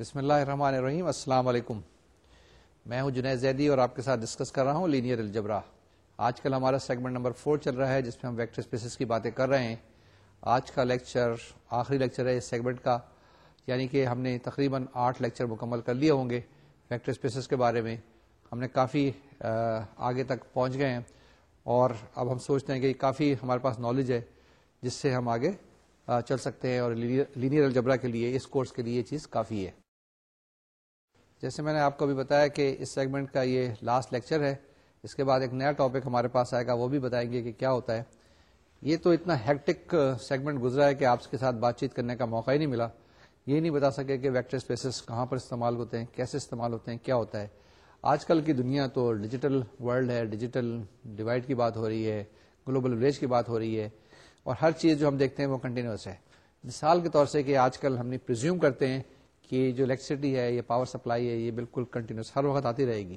بسم اللہ الرحمن الرحیم السلام علیکم میں ہوں جنید زیدی اور آپ کے ساتھ ڈسکس کر رہا ہوں لینئر الجبرا آج کل ہمارا سیگمنٹ نمبر فور چل رہا ہے جس میں ہم ویکٹر اسپیسز کی باتیں کر رہے ہیں آج کا لیکچر آخری لیکچر ہے اس سیگمنٹ کا یعنی کہ ہم نے تقریباً آٹھ لیکچر مکمل کر لیے ہوں گے ویکٹر اسپیسز کے بارے میں ہم نے کافی آگے تک پہنچ گئے ہیں اور اب ہم سوچتے ہیں کہ کافی ہمارے پاس نالج ہے جس سے ہم آگے چل سکتے ہیں اور لینئر الجبرا کے لیے اس کورس کے لیے یہ چیز کافی ہے جیسے میں نے آپ کو بھی بتایا کہ اس سیگمنٹ کا یہ لاسٹ لیکچر ہے اس کے بعد ایک نیا ٹاپک ہمارے پاس آئے گا وہ بھی بتائیں گے کہ کیا ہوتا ہے یہ تو اتنا ہیکٹک سیگمنٹ uh, گزرا ہے کہ آپ کے ساتھ بات چیت کرنے کا موقع ہی نہیں ملا یہ نہیں بتا سکے کہ ویکٹر اسپیسز کہاں پر استعمال ہوتے ہیں کیسے استعمال ہوتے ہیں کیا ہوتا ہے آج کل کی دنیا تو ڈیجیٹل ورلڈ ہے ڈیجیٹل ڈیوائڈ کی بات ہو رہی ہے گلوبل ولیج کی بات ہو رہی ہے اور ہر چیز جو ہم دیکھتے ہیں وہ کنٹینیوس ہے مثال کے طور سے کہ آج کل ہم پرزیوم کرتے ہیں کہ جو الیکٹریسٹی ہے یہ پاور سپلائی ہے یہ بالکل کنٹینیوس ہر وقت آتی رہے گی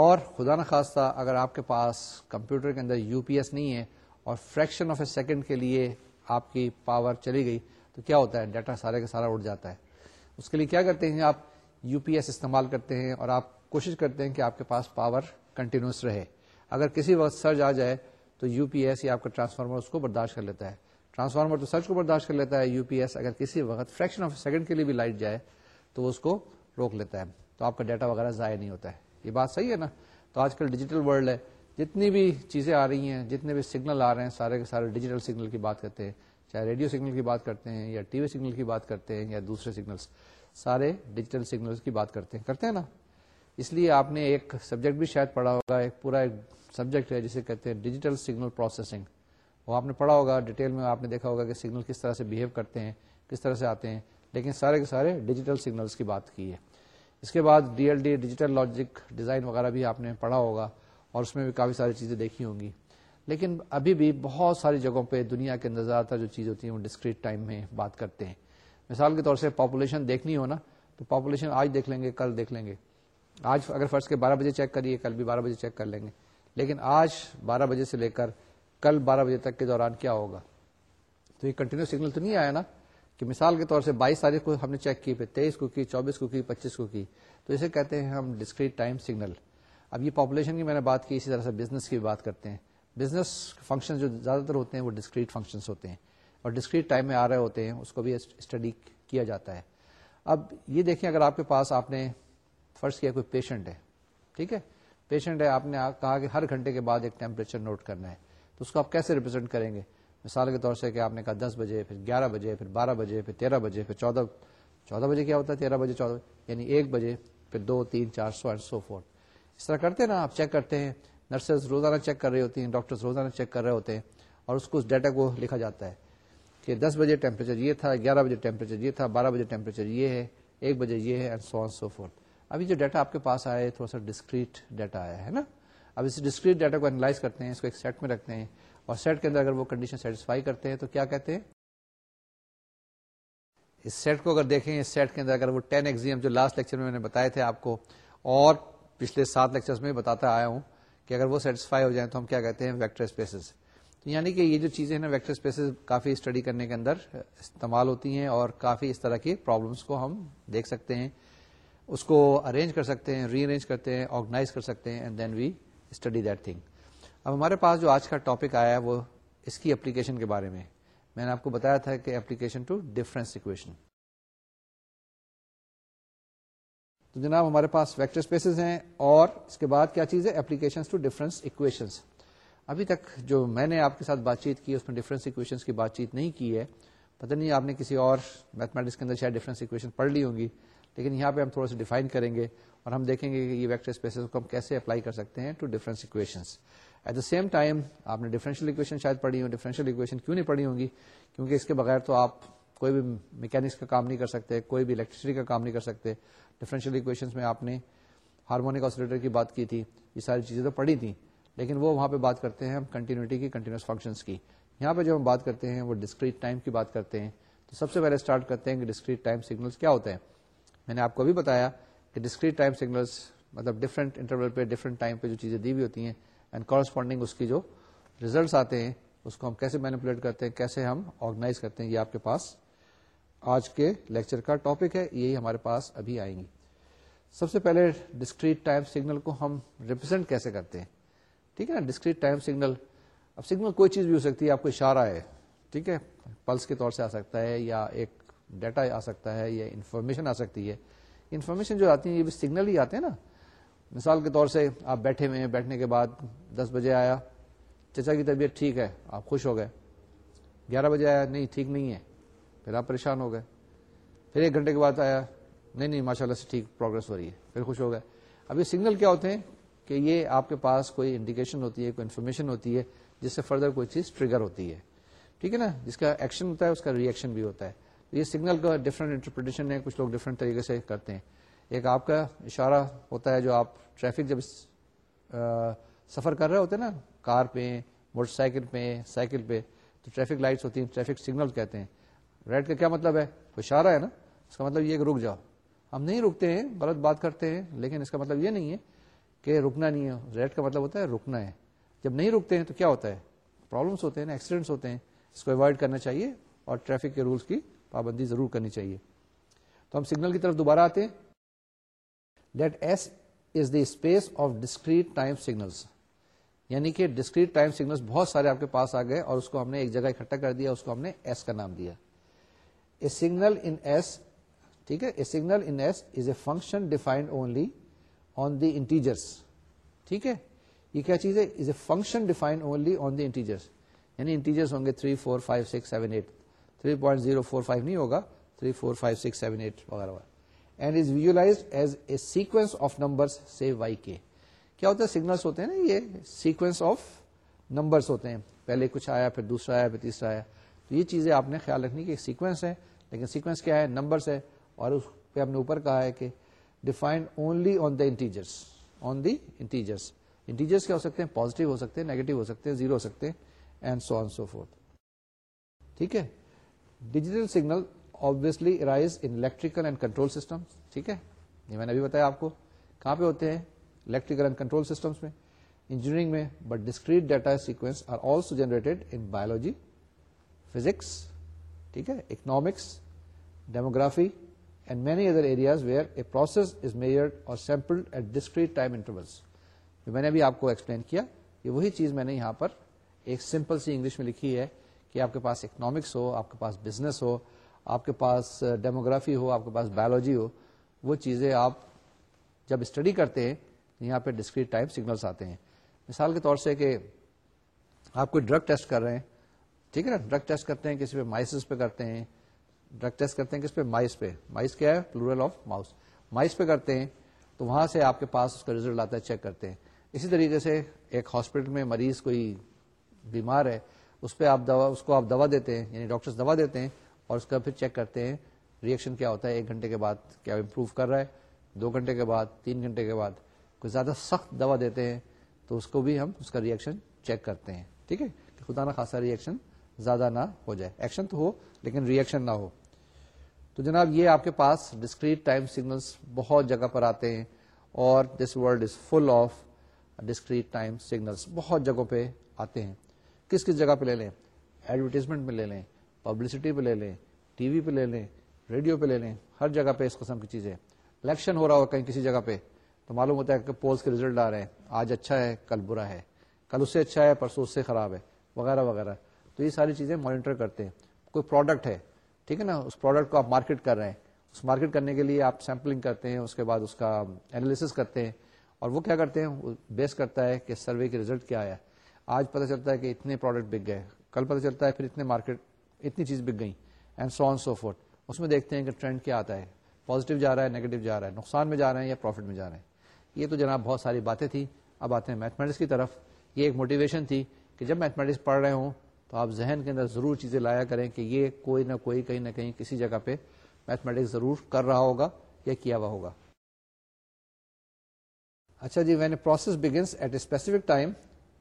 اور خدا نخواستہ اگر آپ کے پاس کمپیوٹر کے اندر یو پی ایس نہیں ہے اور فریکشن آف اے سیکنڈ کے لیے آپ کی پاور چلی گئی تو کیا ہوتا ہے ڈیٹا سارے کا سارا اٹھ جاتا ہے اس کے لیے کیا کرتے ہیں آپ یو پی ایس استعمال کرتے ہیں اور آپ کوشش کرتے ہیں کہ آپ کے پاس پاور کنٹینیوس رہے اگر کسی وقت سرج آ جائے تو یو پی ایس یا آپ کا ٹرانسفارمر اس کو برداشت کر لیتا ہے ٹرانسفارمر تو سرچ کو برداشت کر لیتا ہے یو پی ایس اگر کسی وقت فریکشن آف سیکنڈ کے لیے بھی لائٹ جائے تو اس کو روک لیتا ہے تو آپ کا ڈیٹا وغیرہ ضائع نہیں ہوتا ہے یہ بات صحیح ہے نا تو آج کل ڈیجیٹل ورلڈ ہے جتنی بھی چیزیں آ رہی ہیں جتنے بھی سگنل آ رہے ہیں سارے کے سارے ڈیجیٹل سگنل کی بات کرتے ہیں چاہے ریڈیو سگنل کی بات کرتے ہیں یا ٹی وی سگنل کی بات کرتے ہیں یا دوسرے سگنلس سارے ڈیجیٹل سگنلس کی بات کرتے ہیں کرتے ہیں نا اس لیے آپ نے ایک سبجیکٹ بھی شاید پڑھا ہوگا ایک پورا ایک سبجیکٹ ہے جسے کہتے ہیں ڈیجیٹل سگنل پروسیسنگ وہ آپ نے پڑھا ہوگا ڈیٹیل میں آپ نے دیکھا ہوگا کہ سگنل کس طرح سے بہیو کرتے ہیں کس طرح سے آتے ہیں لیکن سارے کے سارے ڈیجیٹل سگنلس کی بات کی ہے اس کے بعد D L D digital logic design وغیرہ بھی آپ نے پڑھا ہوگا اور اس میں بھی کافی ساری چیزیں دیکھی ہوں گی لیکن ابھی بھی بہت ساری جگہوں پہ دنیا کے اندر زیادہ تر جو چیز ہوتی ہیں وہ ڈسکریٹ ٹائم میں بات کرتے ہیں مثال کے طور سے پاپولیشن دیکھنی ہو نا تو پاپولیشن آج دیکھ لیں گے کل دیکھ لیں گے آج اگر فرسٹ کے بارہ بجے چیک کریے کل بھی بارہ بجے چیک کر لیں گے لیکن آج بارہ بجے سے لے کر کل بارہ بجے تک کے دوران کیا ہوگا تو یہ کنٹینیو سگنل تو نہیں آیا نا کہ مثال کے طور سے بائیس تاریخ کو ہم نے چیک کی پھر تیئیس کو کی چوبیس کو کی پچیس کو کی تو اسے کہتے ہیں ہم ڈسکریٹ ٹائم سگنل اب یہ پاپولیشن کی میں نے بات کی اسی طرح سے بزنس کی بات کرتے ہیں بزنس فنکشن جو زیادہ تر ہوتے ہیں وہ ڈسکریٹ فنکشنس ہوتے ہیں اور ڈسکریٹ ٹائم میں آ رہے ہوتے ہیں اس کو بھی اسٹڈی کیا جاتا ہے اب یہ دیکھیں اگر آپ کے پاس آپ نے فرض کیا کوئی پیشنٹ ہے ٹھیک ہے پیشنٹ ہے آپ نے کہا کہ ہر گھنٹے کے بعد ایک ٹیمپریچر نوٹ کرنا ہے تو اس کو آپ کیسے ریپرزینٹ کریں گے مثال کے طور سے کہ آپ نے کہا دس بجے پھر گیارہ بجے پھر بارہ بجے پھر تیرہ بجے پھر چودہ چودہ بجے کیا ہوتا ہے تیرہ بجے چودہ یعنی ایک بجے پھر دو تین چار سو اینڈ سو فور اس طرح کرتے ہیں نا آپ چیک کرتے ہیں نرسز روزانہ چیک کر رہی ہوتی ہیں ڈاکٹرز روزانہ چیک کر رہے ہوتے ہیں اور اس کو اس ڈیٹا کو لکھا جاتا ہے کہ دس بجے ٹیمپریچر یہ تھا گیارہ بجے ٹیمپریچر یہ تھا بارہ بجے ٹیمپریچر یہ ہے ایک بجے یہ ہے and so and so four ابھی جو ڈیٹا آپ کے پاس آیا ہے تھوڑا سا ڈسکریٹ ڈیٹا آیا ہے نا اب اس ڈسکریٹ ڈیٹا کو انالائز کرتے ہیں اس کو ایک سیٹ میں رکھتے ہیں اور سیٹ کے اندر اگر وہ کنڈیشن سیٹسفائی کرتے ہیں تو کیا کہتے ہیں اس سیٹ کو اگر دیکھیں اس سیٹ کے اندر اگر وہ ٹین ایگزیم جو لاسٹ لیکچر میں میں نے بتائے تھے آپ کو اور پچھلے سات لیکچرز میں بتاتا آیا ہوں کہ اگر وہ سیٹسفائی ہو جائیں تو ہم کیا کہتے ہیں ویکٹر اسپیسز تو یعنی کہ یہ جو چیزیں ہیں ویکٹر اسپیسز کافی اسٹڈی کرنے کے اندر استعمال ہوتی ہیں اور کافی اس طرح کی پرابلمس کو ہم دیکھ سکتے ہیں اس کو ارینج کر سکتے ہیں ری ارینج کرتے ہیں آرگنائز کر سکتے ہیں and then we study that thing اب ہمارے پاس جو آج کا ٹاپک آیا ہے وہ اس کی اپلیکیشن کے بارے میں میں نے آپ کو بتایا تھا کہ اپلیکیشن ٹو اکویشن تو جناب ہمارے پاس ویکٹر اسپیسیز ہیں اور اس کے بعد کیا چیز ہے اپلیکیشن ٹو ڈفرینس اکویشن ابھی تک جو میں نے آپ کے ساتھ بات چیت کی اس میں ڈفرینس اکویشن کی بات چیت نہیں کی ہے پتہ نہیں آپ نے کسی اور میتھمیٹکس کے اندر شاید ڈفرینس اکویشن پڑھ لی ہوں گی لیکن یہاں پہ ہم تھوڑا سا ڈیفائن کریں گے اور ہم دیکھیں گے کہ یہ ویکٹر اسپیسز کو ہم کیسے اپلائی کر سکتے ہیں to difference equation at the same time آپ نے ڈفرینشیل اکویشن شاید پڑھی ہوں ڈیفرنشیل اکویشن کیوں نہیں پڑھی ہوں گی کیونکہ اس کے بغیر تو آپ کوئی بھی میکینکس کا کام نہیں کر سکتے کوئی بھی الیکٹریسٹی کا کام نہیں کر سکتے ڈفرینشیل اکویشن میں آپ نے ہارمونک آسولیٹر کی بات کی تھی یہ ساری چیزیں تو پڑھی تھیں لیکن وہ وہاں پہ بات کرتے ہیں ہم کنٹینیوٹی کی کنٹینیوس فنکشنس کی یہاں پہ جو ہم بات کرتے ہیں وہ ڈسکریٹ ٹائم کی بات کرتے ہیں تو سب سے پہلے اسٹارٹ کرتے ہیں کہ ڈسکریٹ ٹائم سگنلس کیا ہوتے ہیں میں نے آپ کو ابھی بتایا کہ ڈسکریٹ ٹائم سگنلس مطلب ڈفرینٹ انٹرول پہ ڈفرینٹ ٹائم پہ جو چیزیں دی ہوئی ہوتی ہیں اینڈ کورسپونڈنگ اس کی جو ریزلٹس آتے ہیں اس کو ہم کیسے مینیپولیٹ کرتے ہیں کیسے ہم آرگنائز کرتے ہیں یہ آپ کے پاس آج کے لیکچر کا ٹاپک ہے یہی ہمارے پاس ابھی آئیں گی سب سے پہلے ڈسکریٹ ٹائم سگنل کو ہم ریپرزینٹ کیسے کرتے ہیں ٹھیک ہے نا ڈسکریٹ ٹائم سگنل اب سگنل کوئی چیز بھی ہو سکتی ہے آپ کو اشارہ ہے ٹھیک ہے پلس کے طور سے آ سکتا ہے یا ایک ڈیٹا آ سکتا ہے یا انفارمیشن آ سکتی ہے انفارمیشن جو آتی ہے یہ بھی سگنل ہی آتے ہیں نا مثال کے طور سے آپ بیٹھے ہوئے ہیں بیٹھنے کے بعد دس بجے آیا چچا کی طبیعت ٹھیک ہے آپ خوش ہو گئے گیارہ بجے آیا نہیں ٹھیک نہیں ہے پھر آپ پریشان ہو گئے پھر ایک گھنٹے کے بعد آیا نہیں نہیں ماشاء اللہ سے ٹھیک پروگرس ہو رہی ہے پھر خوش ہو گئے اب یہ سگنل کیا ہوتے ہیں کہ یہ آپ کے پاس کوئی انڈیکیشن ہوتی ہے کوئی انفارمیشن ہوتی ہے جس سے فردر کوئی چیز ٹریگر ہوتی ہے ٹھیک ہے نا جس کا ایکشن ہوتا ہے اس کا ریئیکشن بھی ہوتا ہے یہ سگنل کا ڈفرینٹ انٹرپریٹیشن ہے کچھ لوگ ڈفرینٹ طریقے سے کرتے ہیں ایک آپ کا اشارہ ہوتا ہے جو آپ ٹریفک جب سفر کر رہے ہوتے ہیں نا کار پہ موٹر سائیکل پہ سائیکل پہ تو ٹریفک لائٹس ہوتی ہیں ٹریفک سگنل کہتے ہیں ریڈ کا کیا مطلب ہے اشارہ ہے نا اس کا مطلب یہ کہ رک جاؤ ہم نہیں رکتے ہیں غلط بات کرتے ہیں لیکن اس کا مطلب یہ نہیں ہے کہ رکنا نہیں ہے ریڈ کا مطلب ہوتا ہے رکنا ہے جب نہیں رکتے ہیں تو کیا ہوتا ہے پرابلمس ہوتے ہیں ایکسیڈنٹس ہوتے ہیں اس کو اوائڈ کرنا چاہیے اور ٹریفک کے رولس کی پابندی ضرور کرنی چاہیے تو ہم سگنل کی طرف دوبارہ آتے ہیں space of discrete time signal یعنی کہ ڈسکریٹ ٹائم سگنل بہت سارے آپ کے پاس آ گئے اور اس کو ہم نے ایک جگہ اکٹھا کر دیا اس کو ہم نے ایس کا نام دیا سگنل ان ایس ٹھیک ہے signal in S is a function defined only on the integers ٹھیک ہے یہ کیا چیز ہے is a function defined only on the integers یعنی انٹیجرس ہوں گے three four five six seven eight 3.045 نہیں ہوگا 3456789 وغیرہ وغیرہ and is visualised as a sequence of number سے وائی کے کیا ہوتا ہے سگنلس ہوتے ہیں نا یہ سیکوینس آف نمبرس ہوتے ہیں پہلے کچھ آیا پھر دوسرا آیا پھر تیسرا آیا تو یہ چیزیں آپ نے خیال رکھنی کہ سیکوینس ہے لیکن سیکوینس کیا ہے نمبرس ہے اور اس پہ ہم نے اوپر کہا ہے کہ define only on the integers on the integers integers کیا ہو سکتے ہیں پازیٹیو ہو سکتے ہیں نیگیٹو ہو سکتے ہیں زیرو ہو سکتے ہیں and so on so fourth ٹھیک ہے digital signal in electrical and control system ٹھیک ہے یہ میں نے ابھی بتایا آپ کو کہاں پہ ہوتے ہیں الیکٹریکل اینڈ کنٹرول میں انجینئرنگ میں but discrete data sequence are also generated in biology physics ٹھیک ہے economics demography and many other areas where a process is اور ایٹ ڈسکریٹ ٹائم انٹرولس میں نے ابھی آپ کو ایکسپلین کیا یہ وہی چیز میں نے یہاں پر ایک سمپل سی انگلش میں لکھی ہے کہ آپ کے پاس اکنامکس ہو آپ کے پاس بزنس ہو آپ کے پاس ڈیموگرافی ہو آپ کے پاس بایولوجی ہو وہ چیزیں آپ جب اسٹڈی کرتے ہیں یہاں پہ ڈسکریٹ ٹائم سگنلس آتے ہیں مثال کے طور سے کہ آپ کوئی ڈرگ ٹیسٹ کر رہے ہیں ٹھیک ہے نا ڈرگ ٹیسٹ کرتے ہیں کسی پہ مائسز پہ کرتے ہیں ڈرگ ٹیسٹ کرتے ہیں کس پہ مائس پہ مائس کیا ہے پلورل آف ماؤس مائس پہ کرتے ہیں تو وہاں سے آپ کے پاس اس کا ریزلٹ آتا ہے چیک کرتے ہیں اسی طریقے سے ایک ہاسپٹل میں مریض کوئی بیمار ہے اس پہ آپ دوا اس کو آپ دوا دیتے ہیں یعنی ڈاکٹرز دوا دیتے ہیں اور اس کا پھر چیک کرتے ہیں ریئیکشن کیا ہوتا ہے ایک گھنٹے کے بعد کیا امپروو کر رہا ہے دو گھنٹے کے بعد تین گھنٹے کے بعد کوئی زیادہ سخت دوا دیتے ہیں تو اس کو بھی ہم اس کا ریئیکشن چیک کرتے ہیں ٹھیک ہے کہ خدا نہ خاصا ریئیکشن زیادہ نہ ہو جائے ایکشن تو ہو لیکن ریئیکشن نہ ہو تو جناب یہ آپ کے پاس ڈسکریٹ ٹائم سگنلس بہت جگہ پر آتے ہیں اور this world is full of discrete time signals بہت جگہوں پہ آتے ہیں کس کس جگہ پہ لے لیں ایڈورٹیزمنٹ میں لے لیں پبلسٹی پہ لے لیں ٹی وی پہ لے لیں ریڈیو پہ لے لیں ہر جگہ پہ اس قسم کی چیزیں الیکشن ہو رہا ہو کہیں کسی جگہ پہ تو معلوم ہوتا ہے کہ پولس کے رزلٹ آ رہے ہیں آج اچھا ہے کل برا ہے کل اس سے اچھا ہے پرسوں اس سے خراب ہے وغیرہ وغیرہ تو یہ ساری چیزیں مانیٹر کرتے ہیں کوئی پروڈکٹ ہے ٹھیک ہے نا اس پروڈکٹ کو آپ مارکیٹ کر رہے ہیں اس مارکیٹ کرنے کے لیے آپ سیمپلنگ کرتے ہیں اس کے بعد اس کا انالیسس کرتے ہیں اور وہ کیا کرتے ہیں بیس کرتا ہے کہ سروے کے رزلٹ کیا آیا ہے آج پتا چلتا ہے کہ اتنے پروڈکٹ بک گئے کل پتہ چلتا ہے پھر اتنے مارکیٹ اتنی چیز بک اینڈ سو سو آن اس میں دیکھتے ہیں کہ ٹرینڈ کیا آتا ہے پوزیٹو جا رہا ہے نیگیٹو جا رہا ہے نقصان میں جا رہے ہیں یا پروفٹ میں جا رہے ہیں یہ تو جناب بہت ساری باتیں تھیں اب آتے ہیں میتھمیٹکس کی طرف یہ ایک موٹیویشن تھی کہ جب میتھمیٹکس پڑھ رہے ہوں تو آپ ذہن کے اندر ضرور چیزیں لایا کریں کہ یہ کوئی نہ کوئی کہیں نہ کہیں کسی جگہ پہ میتھمیٹکس ضرور کر رہا ہوگا یا کیا ہوا ہوگا اچھا جی when a process begins at a specific time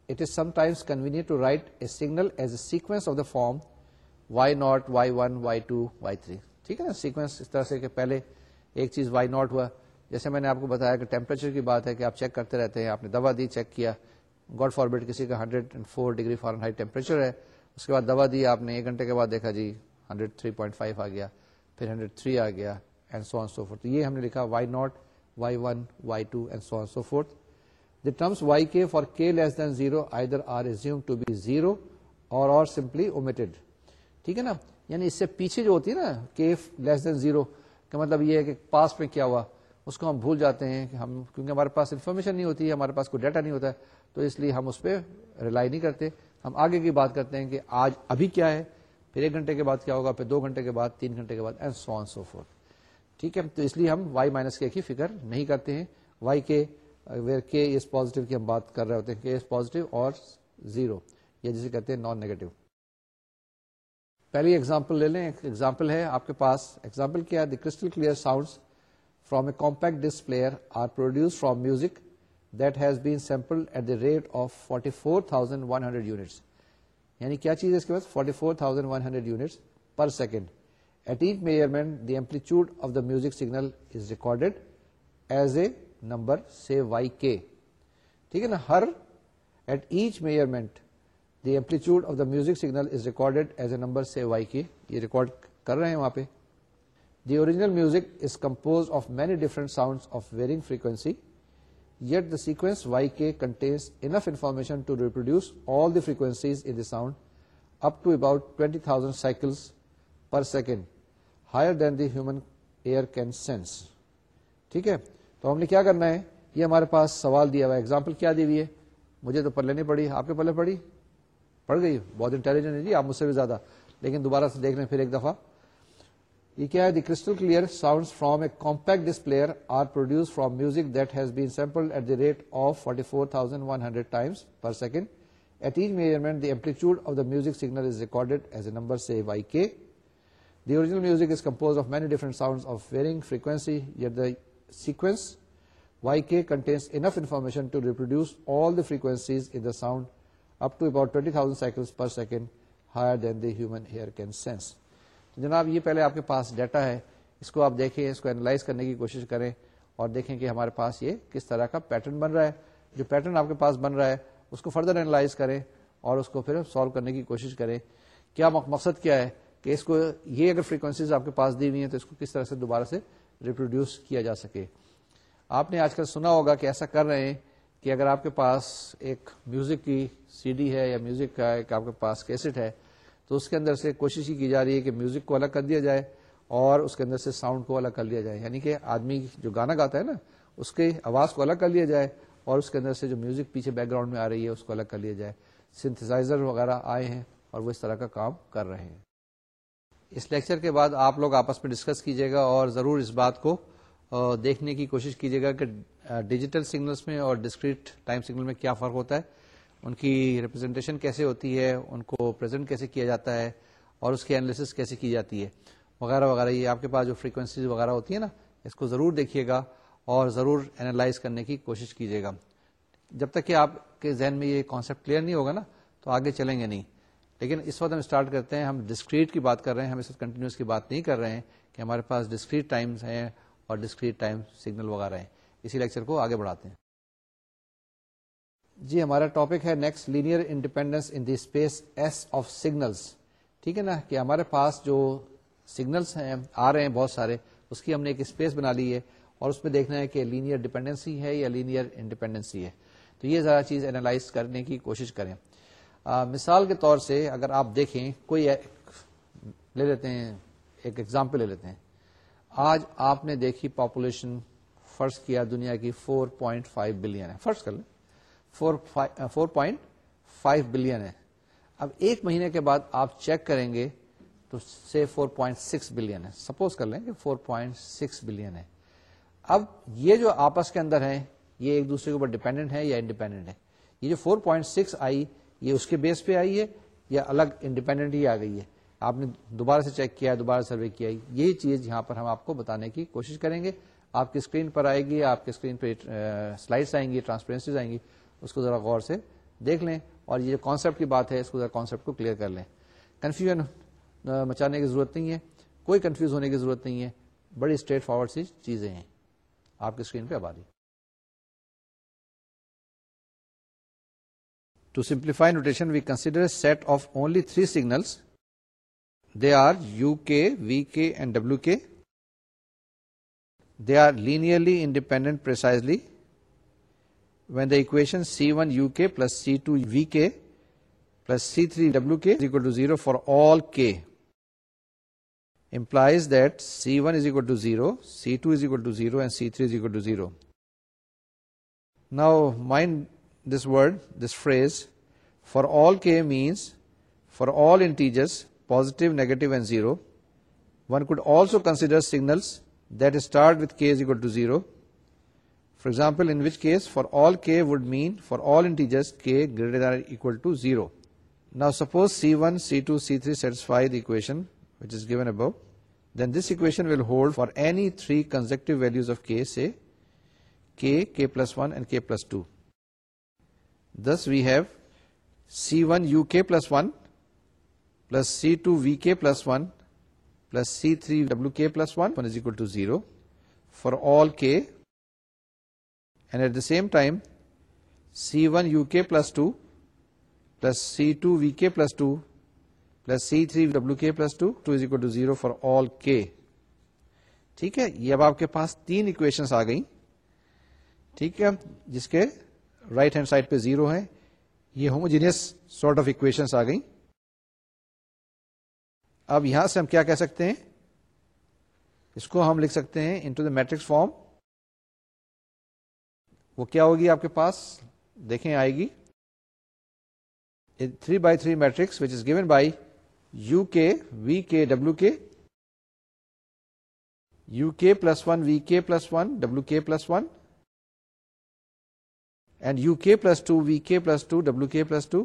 signal is a of the form Y of Y one Y two Y three ٹھیک ہے نا سیکوینس اس طرح سے کہ پہلے ایک چیز وائی ناٹ ہوا جیسے میں نے آپ کو بتایا کہ ٹیمپریچر کی بات ہے کہ آپ چیک کرتے رہتے ہیں آپ نے دوا دی چیک کیا گاڈ فارورڈ کسی کا hundred and four degree Fahrenheit high temperature ہے اس کے بعد دوا دی آپ نے ایک گھنٹے کے بعد دیکھا جی ہنڈریڈ تھری پوائنٹ فائیو آ گیا پھر ہنڈریڈ تھری آ گیا and so so on forth یہ ہم نے لکھا Y naught Y one Y two and so on so forth the terms yk for k less than 0 0 either are assumed to be or or simply omitted ٹھیک ہے نا یعنی اس سے پیچھے جو ہوتی ہے نا لیس دین زیرو یہ ہے کہ پاس میں کیا ہوا اس کو ہم بھول جاتے ہیں کہ ہم کیونکہ ہمارے پاس انفارمیشن نہیں ہوتی ہے ہمارے پاس کوئی ڈیٹا نہیں ہوتا ہے تو اس لیے ہم اس پہ ریلائی نہیں کرتے ہم آگے کی بات کرتے ہیں کہ آج ابھی کیا ہے پھر ایک گھنٹے کے بعد کیا ہوگا پھر دو گھنٹے کے بعد تین گھنٹے کے بعد and so so on forth ٹھیک ہے تو اس لیے ہم وائی مائنس کے کی فکر نہیں کرتے ہیں وائی کے ویئر کے کی ہم بات کر رہے ہوتے ہیں اور زیرو یا جسے کہتے ہیں نان نیگیٹو پہلی ایگزامپل لے لیں ایگزامپل ہے آپ کے پاس ایگزامپل کیا the crystal clear from a compact player are produce from music that has been sample at the rate of forty four thousand one hundred units یعنی کیا چیز ہے اس کے پاس forty four thousand one hundred units per second at each the amplitude of the music is recorded as a number say Y K ٹھیک ہے نا ہر at each measurement the amplitude of the music signal is recorded as a number say Y K یہ record کر رہے ہیں وہاں پہ the original music is compose of many different sound of varying frequency yet the sequence Y K contains enough information to reproduce all the frequencies in the sound up to about twenty thousand cycles per second higher than the human ear can sense ٹھیک ہے تو ہم نے کیا کرنا ہے یہ ہمارے پاس سوال دیا ہوا ایگزامپل کیا دی ہوئی ہے مجھے تو پلے نہیں پڑی آپ کے پلے پڑی پڑ گئی بہت انٹیلیجنٹ ہے جی آپ مجھ سے بھی زیادہ لیکن دوبارہ سے دیکھ لیں پھر ایک دفعہ یہ کیا ہے the crystal clear sound from a compact disc player are produce from music that has been sample at the rate of forty four thousand one hundred times per second at each measurement the amplitude of the music signal is recorded as a number say Y K the original music is compose of many different sound of varying frequency yet the sequence Y K contains enough information to reproduce all the frequencies in the sound up to about twenty thousand cycles per second higher than the human hear can sense تو جناب یہ پہلے آپ کے پاس data ہے اس کو آپ دیکھیں اس کو اینالائز کرنے کی کوشش کریں اور دیکھیں کہ ہمارے پاس یہ کس طرح کا پیٹرن بن رہا ہے جو پیٹرن آپ کے پاس بن رہا ہے اس کو فردر اینالائز کریں اور اس کو پھر سالو کرنے کی کوشش کریں کیا مقصد کیا ہے کہ اس کو یہ اگر فریکوینسیز آپ کے پاس دی ہوئی ہیں تو اس کو کس طرح سے دوبارہ سے ریپروڈیوس کیا جا سکے آپ نے آج کل سنا ہوگا کہ ایسا کر رہے ہیں کہ اگر آپ کے پاس ایک میوزک کی سی ڈی ہے یا میوزک کا ایک آپ کے پاس کیسٹ ہے تو اس کے اندر سے کوشش ہی کی جا رہی ہے کہ میوزک کو الگ کر دیا جائے اور اس کے اندر سے ساؤنڈ کو الگ کر لیا جائے یعنی کہ آدمی جو گانا گاتا ہے نا اس کی آواز کو الگ کر لیا جائے اور اس کے اندر سے جو میوزک پیچھے بیک گراؤنڈ میں آ رہی ہے اس کو الگ کر لیا جائے سنتھسائزر وغیرہ آئے ہیں اور وہ اس طرح کا کام کر رہے ہیں اس لیکچر کے بعد آپ لوگ آپس میں ڈسکس کیجیے گا اور ضرور اس بات کو دیکھنے کی کوشش کیجیے گا کہ ڈیجیٹل سگنلس میں اور ڈسکریٹ ٹائم سگنل میں کیا فرق ہوتا ہے ان کی ریپرزینٹیشن کیسے ہوتی ہے ان کو پریزنٹ کیسے کیا جاتا ہے اور اس کی انالیسس کیسے کی جاتی ہے وغیرہ وغیرہ یہ آپ کے پاس جو فریکوینسیز وغیرہ ہوتی ہیں نا اس کو ضرور دیکھیے گا اور ضرور انالائز کرنے کی کوشش کیجیے گا جب تک کہ آپ کے ذہن میں یہ کانسیپٹ کلیئر نہیں ہوگا نا تو آگے چلیں گے نہیں لیکن اس وقت ہم اسٹارٹ کرتے ہیں ہم ڈسکریٹ کی بات کر رہے ہیں ہم اس وقت کنٹینیوس کی بات نہیں کر رہے ہیں کہ ہمارے پاس ڈسکریٹ ٹائمز ہیں اور ڈسکریٹ ٹائم سگنل وغیرہ ہیں اسی لیکچر کو آگے بڑھاتے ہیں جی ہمارا ٹاپک ہے next linear independence in the space S of signals ٹھیک ہے نا کہ ہمارے پاس جو سگنلس ہیں آ رہے ہیں بہت سارے اس کی ہم نے ایک اسپیس بنا لی ہے اور اس میں دیکھنا ہے کہ لینئر ڈیپینڈنسی ہے یا لینئر انڈیپینڈنسی ہے تو یہ ذرا چیز انالائز کرنے کی کوشش کریں مثال کے طور سے اگر آپ دیکھیں کوئی لے لیتے ہیں ایک ایگزامپل لے لیتے ہیں آج آپ نے دیکھی پاپولیشن فرض کیا دنیا کی 4.5 پوائنٹ بلین ہے فرض کر لیں فور پوائنٹ بلین ہے اب ایک مہینے کے بعد آپ چیک کریں گے تو سے 4.6 پوائنٹ بلین ہے سپوز کر لیں کہ 4.6 پوائنٹ بلین ہے اب یہ جو آپس کے اندر ہیں یہ ایک دوسرے کے اوپر ڈیپینڈنٹ ہے یا انڈیپینڈنٹ ہے یہ جو 4.6 آئی یہ اس کے بیس پہ آئی ہے یا الگ انڈیپینڈنٹ ہی آ گئی ہے آپ نے دوبارہ سے چیک کیا ہے دوبارہ سروے کیا ہے یہی چیز یہاں پر ہم آپ کو بتانے کی کوشش کریں گے آپ کی اسکرین پر آئے گی آپ کی اسکرین پہ سلائڈس آئیں گی ٹرانسپیرنسیز آئیں گی اس کو ذرا غور سے دیکھ لیں اور یہ جو کانسیپٹ کی بات ہے اس کو ذرا کانسیپٹ کو کلیئر کر لیں کنفیوژن مچانے کی ضرورت نہیں ہے کوئی کنفیوز ہونے کی ضرورت نہیں ہے بڑی اسٹریٹ فارورڈ سی چیزیں ہیں آپ کی اسکرین پہ آبادی To simplify notation, we consider a set of only three signals. They are UK, VK and WK. They are linearly independent precisely. When the equation C1 UK plus C2 VK plus C3 WK is equal to 0 for all K implies that C1 is equal to 0, C2 is equal to 0 and C3 is equal to 0. Now mind this word, this phrase, for all k means for all integers, positive, negative and 0. One could also consider signals that start with k is equal to 0. For example, in which case for all k would mean for all integers k greater than or equal to 0. Now suppose C1, C2, C3 satisfy the equation which is given above, then this equation will hold for any three consecutive values of k, say k, k plus 1 and k plus 2. This we have C one U K plus one plus C two V K plus one plus C three W K plus one to zero for all K and at the same time C one U K plus two plus C two V K plus two plus C three W K plus two two to zero for all K ٹھیک ہے یہ اب آپ کے پاس تین equations آ گئیں ٹھیک ہے جس کے رائٹ ہینڈ سائڈ پہ زیرو ہے یہ ہوموجینس سارٹ آف اکویشن آ گئیں اب یہاں سے ہم کیا کہہ سکتے ہیں اس کو ہم لکھ سکتے ہیں انٹو دا میٹرکس فارم وہ کیا ہوگی آپ کے پاس دیکھیں آئے گی three by three matrix which is given by U K V K W K U کے plus one V K plus one W K plus one plus two V K plus two W K plus two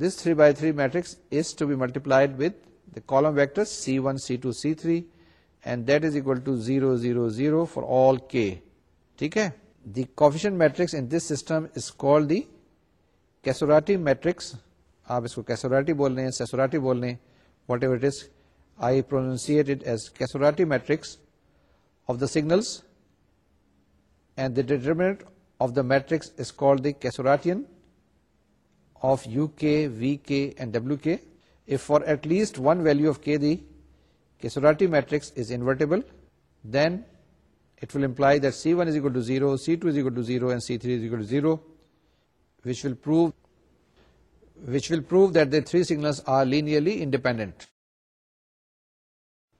this three by three matrix is to be multiplied with vector C one C two C three and that is equal to zero zero zero for all K ٹھیک ہے the coefficient matrix in this system is call Casorati matrix آپ اس کو Casorati بولنے Casorati بولنے whatever it is I pronounce as Casorati matrix of the signals and دنٹ matrix Casoratian of U K V K at least one value of K Casorati matrix then it will imply then is equal to zero C two is equal to zero and C three zero which will pro which will prove that the three signal are linearly independent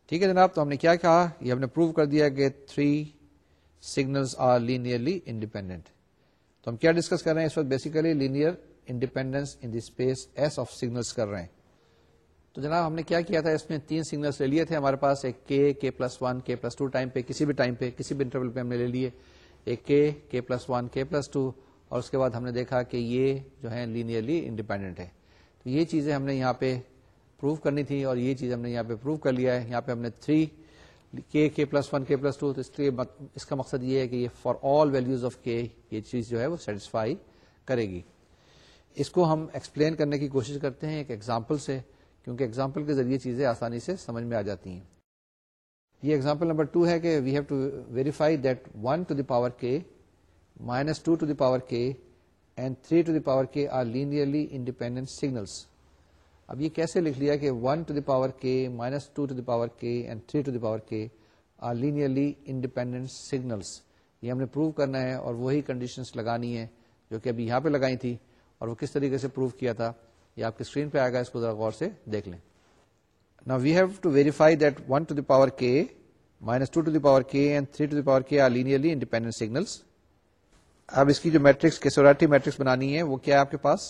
ٹھیک ہے جناب تو ہم نے کیا کہا یہ ہم نے پروو کر دیا کہ three signals are linearly independent تو ہم کیا ڈسکس کر رہے ہیں اس وقت basically linear independence in the space S of signals کر رہے ہیں تو جناب ہم نے کیا کیا تھا اس میں تین سگنلس لے لیے تھے ہمارے پاس ایک K K plus one K plus two time پہ کسی بھی ٹائم پہ کسی بھی انٹرول پہ ہم نے لے لیے ایک K K plus one K plus two اور اس کے بعد ہم نے دیکھا کہ یہ جو ہے لینئرلی انڈیپینڈنٹ ہے تو یہ چیزیں ہم نے یہاں پہ پروو کرنی تھی اور یہ چیز ہم نے یہاں پہ پروو کر لیا ہے یہاں پہ ہم نے three K K K plus plus one two اس لیے اس کا مقصد یہ ہے کہ یہ for all values of K یہ چیز جو ہے وہ سیٹسفائی کرے گی اس کو ہم ایکسپلین کرنے کی کوشش کرتے ہیں ایک ایگزامپل سے کیونکہ ایگزامپل کے ذریعے چیزیں آسانی سے سمجھ میں آ جاتی ہیں یہ ایگزامپل نمبر ٹو ہے کہ we have to verify that one to the power K minus two to the power K and three to the power K are linearly independent signals اب یہ کیسے لکھ لیا کہ one to the power K minus two to the power K are linearly independent signals یہ ہم نے prove کرنا ہے اور وہی کنڈیشنس لگانی ہے جو کہ ابھی یہاں پہ لگائی تھی اور وہ کس طریقے سے پروو کیا تھا یہ آپ کے اسکرین پہ آئے گا اس کو ذرا غور سے دیکھ لیں نا we have to verify that one to the power K minus two power K and two power K are linearly independent signals اب اس کی جو میٹرکس کیسورٹی میٹرکس بنانی ہے وہ کیا ہے آپ کے پاس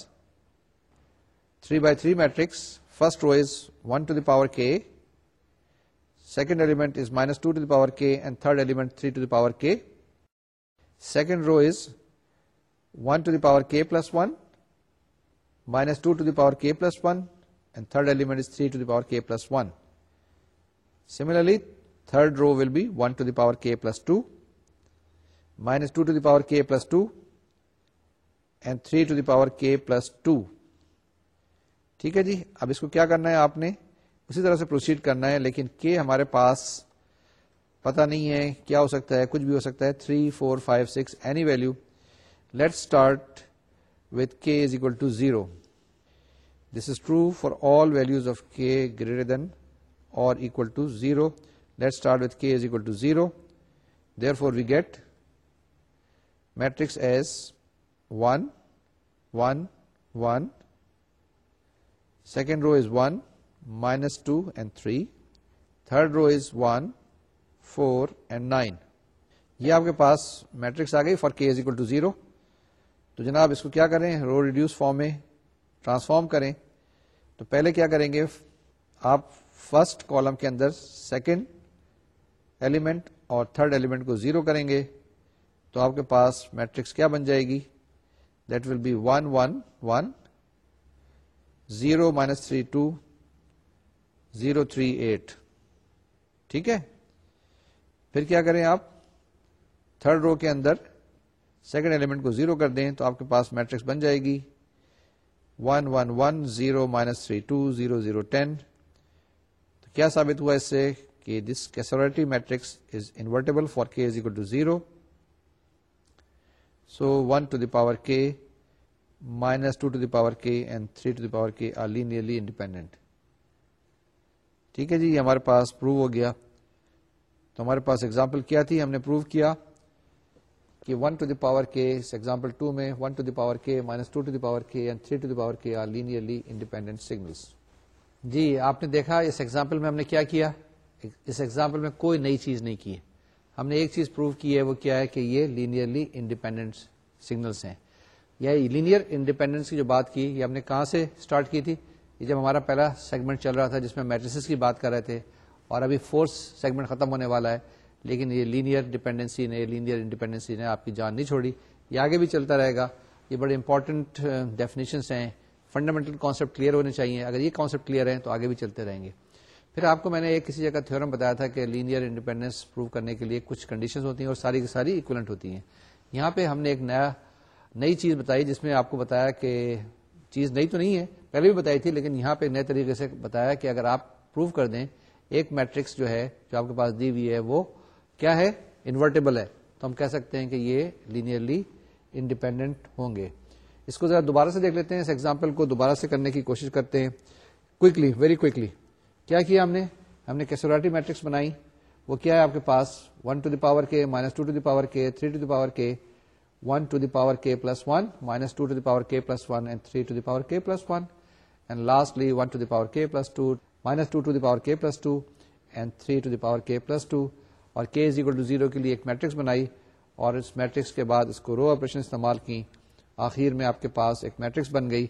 three by three matrix row is one the power second element is minus two the power K and third element three to power K second row is one to the power K plus one minus two to power K plus one and third element three to the power K plus one similarly third row will be one the power K plus two minus two the power K plus two and three to the power K plus two ٹھیک ہے جی اب اس کو کیا کرنا ہے آپ نے اسی طرح سے پروسیڈ کرنا ہے لیکن کے ہمارے پاس پتا نہیں ہے کیا ہو سکتا ہے کچھ بھی ہو سکتا ہے three four five six any value let start with K is equal to zero this is true for all values of K greater than or equal to zero let start with K is equal to zero therefore we get matrix as one one one second row is one minus two and three third row is one four and nine یہ آپ کے پاس matrix آ گئی for کے is equal to zero تو جناب اس کو کیا کریں رو ریڈیوس فارم میں ٹرانسفارم کریں تو پہلے کیا کریں گے آپ فرسٹ کالم کے اندر سیکنڈ ایلیمنٹ اور تھرڈ ایلیمنٹ کو زیرو کریں گے تو آپ کے پاس میٹرکس کیا بن جائے گی that will be one one one zero minus three two zero three eight ٹھیک ہے پھر کیا کریں آپ تھرڈ رو کے اندر سیکنڈ ایلیمنٹ کو زیرو کر دیں تو آپ کے پاس میٹرکس بن جائے گی one one one zero minus three two zero zero ten تو کیا ثابت ہوا اس سے کہ this Casorati matrix is invertible for K is equal to zero so one to the power K minus two to the power K and three to the power K linearly independent ٹھیک ہے جی یہ ہمارے پاس prove ہو گیا تو ہمارے پاس example کیا تھی ہم نے پروو کیا کہ one to the power k example two میں the power k minus two to the power k and two the power k are linearly independent signals جی آپ نے دیکھا اس ایگزامپل میں ہم نے کیا کیا اس ایگزامپل میں کوئی نئی چیز نہیں کی ہم نے ایک چیز پروو کی ہے وہ کیا ہے کہ یہ لینئرلی انڈیپینڈنٹ سگنلس ہیں یا لینئر انڈیپینڈنس کی جو بات کی یہ ہم نے کہاں سے اسٹارٹ کی تھی یہ جب ہمارا پہلا سیگمنٹ چل رہا تھا جس میں میٹریس کی بات کر رہے تھے اور ابھی فورس سیگمنٹ ختم ہونے والا ہے لیکن یہ لینئر ڈیپینڈنسی نے لینئر انڈیپینڈنسی نے آپ کی جان نہیں چھوڑی یہ آگے بھی چلتا رہے گا یہ بڑے امپورٹنٹ ڈیفینیشنس uh, ہیں فنڈامنٹل کانسیپٹ کلیئر ہونے چاہیے اگر یہ کانسیپٹ کلیئر ہیں تو آگے بھی چلتے رہیں گے پھر آپ کو میں نے ایک کسی جگہ تھیورم بتایا تھا کہ لینئر انڈیپینڈنس پروو کرنے کے لیے کچھ کنڈیشن ہوتی ہیں اور ساری کی ساری اکولنٹ ہوتی ہیں یہاں پہ ہم نے ایک نیا نئی چیز بتائی جس میں آپ کو بتایا کہ چیز نئی تو نہیں ہے پہلے بھی بتائی تھی لیکن یہاں پہ نئے طریقے سے بتایا کہ اگر آپ پروف کر دیں ایک میٹرکس جو ہے جو آپ کے پاس دی ہوئی ہے وہ کیا ہے انورٹیبل ہے تو ہم کہہ سکتے ہیں کہ یہ لینئرلی انڈیپینڈنٹ ہوں گے اس کو ذرا دوبارہ سے دیکھ لیتے ہیں اس ایگزامپل کو دوبارہ سے کرنے کی کوشش کرتے ہیں کوکلی ویری کوکلی کیا کیا ہم نے ہم نے کیسورٹی میٹرکس بنائی وہ کیا ہے آپ کے پاس one to the power K minus two to the power K three to the power K 1 1, 1, 1. 1 to to to to to the the the the the power power power power power k k k k k plus plus plus plus minus minus 2 2, 2 and And 3 lastly, and 3 to the power k plus 2. Two k two and three zero کے لیے ایک matrix بنائی اور اس matrix کے بعد اس کو row operation استعمال کی آخر میں آپ کے پاس ایک میٹرکس بن گئی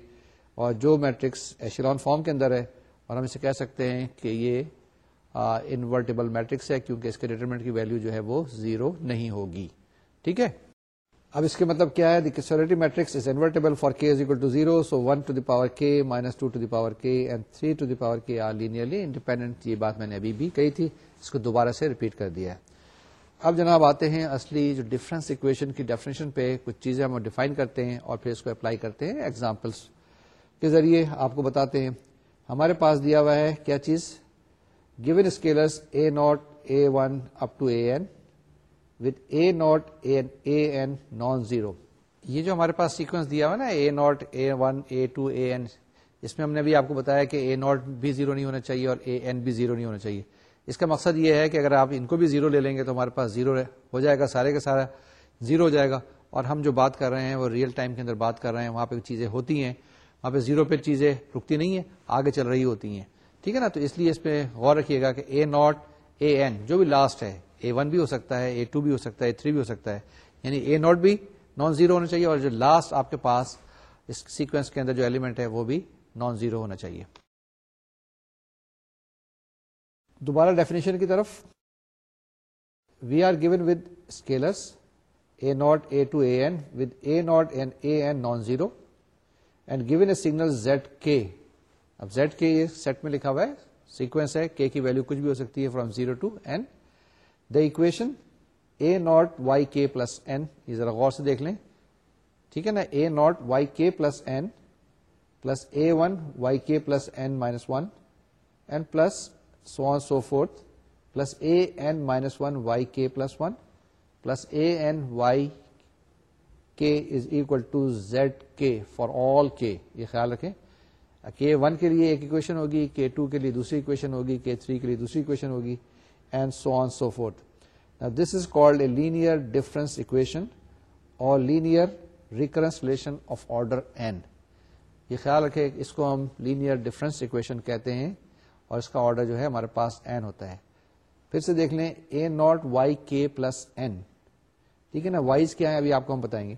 اور جو میٹرکس ایشلون فارم کے اندر ہے اور ہم اسے کہہ سکتے ہیں کہ یہ انورٹیبل میٹرکس کیونکہ اس کے ڈیٹرمنٹ کی ویلیو جو ہے وہ زیرو نہیں ہوگی ٹھیک ہے اب اس کے مطلب کیا ہے matrix is is invertible for K equal to zero so one to the power K minus two to the power K and three to the power K are linearly independent یہ بات میں نے ابھی بھی کہی تھی اس کو دوبارہ سے ریپیٹ کر دیا ہے اب جناب آتے ہیں اصلی جو ڈفرینس اکویشن کی ڈیفینیشن پہ کچھ چیزیں ہم ڈیفائن کرتے ہیں اور پھر اس کو اپلائی کرتے ہیں ایگزامپلس کے ذریعے آپ کو بتاتے ہیں ہمارے پاس دیا ہوا ہے کیا چیز given scalars A naught A one N with naught A N nonzero یہ جو ہمارے پاس سیکوینس دیا ہوا نا A naught A one A two A N اس میں ہم نے بھی آپ کو بتایا کہ اے ناٹ بھی زیرو نہیں ہونا چاہیے اور اے این بھی زیرو نہیں ہونا چاہیے اس کا مقصد یہ ہے کہ اگر آپ ان کو بھی زیرو لے لیں گے تو ہمارے پاس زیرو ہو جائے گا سارے کا سارا زیرو ہو جائے گا اور ہم جو بات کر رہے ہیں وہ ریئل ٹائم کے اندر بات کر رہے ہیں وہاں پہ چیزیں ہوتی ہیں وہاں پہ زیرو پہ چیزیں رکتی نہیں ہیں آگے چل رہی ہوتی ہیں ٹھیک ہے نا تو اس لیے اس پہ غور رکھیے گا کہ اے ناٹ اے این جو بھی لاسٹ ہے ون بھی ہو سکتا ہے اے ٹو بھی ہو سکتا ہے تھری بھی ہو سکتا ہے یعنی اے ناٹ بھی نان زیرو ہونا چاہیے اور جو لاسٹ آپ کے پاس اس سیکوینس کے اندر جو ایلیمنٹ ہے وہ بھی نان زیرو ہونا چاہیے دوبارہ ڈیفینیشن کی طرف we are given with scalars A naught A two A N with A naught and A N nonzero and given a signal Z K اب زیڈ کے سیٹ میں لکھا ہوا ہے سیکوینس ہے کے کی ویلو کچھ بھی ہو سکتی ہے from zero to N the equation A naught Y K plus N یہ ذرا غور سے دیکھ لیں ٹھیک ہے نا A naught Y K plus N plus A one Y K plus N minus one and plus so so forth plus A N minus one Y K plus one plus A N Y K is equal to Z K for all K یہ خیال رکھیں کے one کے لیے ایک equation ہوگی کے to کے لیے دوسری اکویشن ہوگی کے تھری کے لیے دوسری اکویشن ہوگی this is call difference equation اور لینیئر یہ خیال رکھے اس کو ہم لینئر اکویشن کہتے ہیں اور اس کا آرڈر جو ہے ہمارے پاس این ہوتا ہے پھر سے دیکھ لیں A naught Y K plus N ٹھیک ہے نا وائز کیا ہے ابھی آپ کو ہم بتائیں گے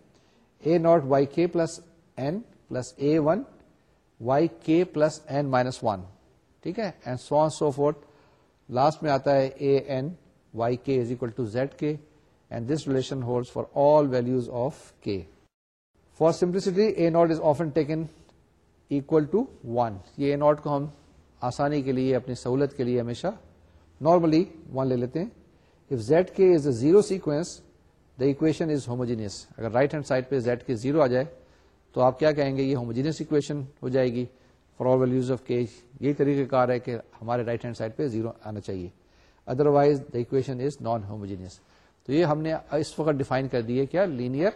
a a naught y y k k plus plus plus n n one one minus ٹھیک ہے and so so forth last میں آتا ہے a n y k is equal to z k and this relation hold for all values of k for simplicity a naught is often taken equal to one یہ a not کو ہم آسانی کے لیے اپنی سہولت کے لیے ہمیشہ نارملی ون لے لیتے ہیں if z k is a zero sequence the equation is homogeneous اگر رائٹ ہینڈ سائڈ پہ زیڈ کے زیرو آ جائے تو آپ کیا کہیں گے یہ ہوموجینئس اکویشن ہو جائے گی ویلوز آف کیج یہی طریقہ کار ہے کہ ہمارے رائٹ ہینڈ سائڈ پہ زیرو آنا چاہیے otherwise the equation is non homogeneous تو یہ ہم نے اس وقت ڈیفائن کر دی ہے کیا لینئر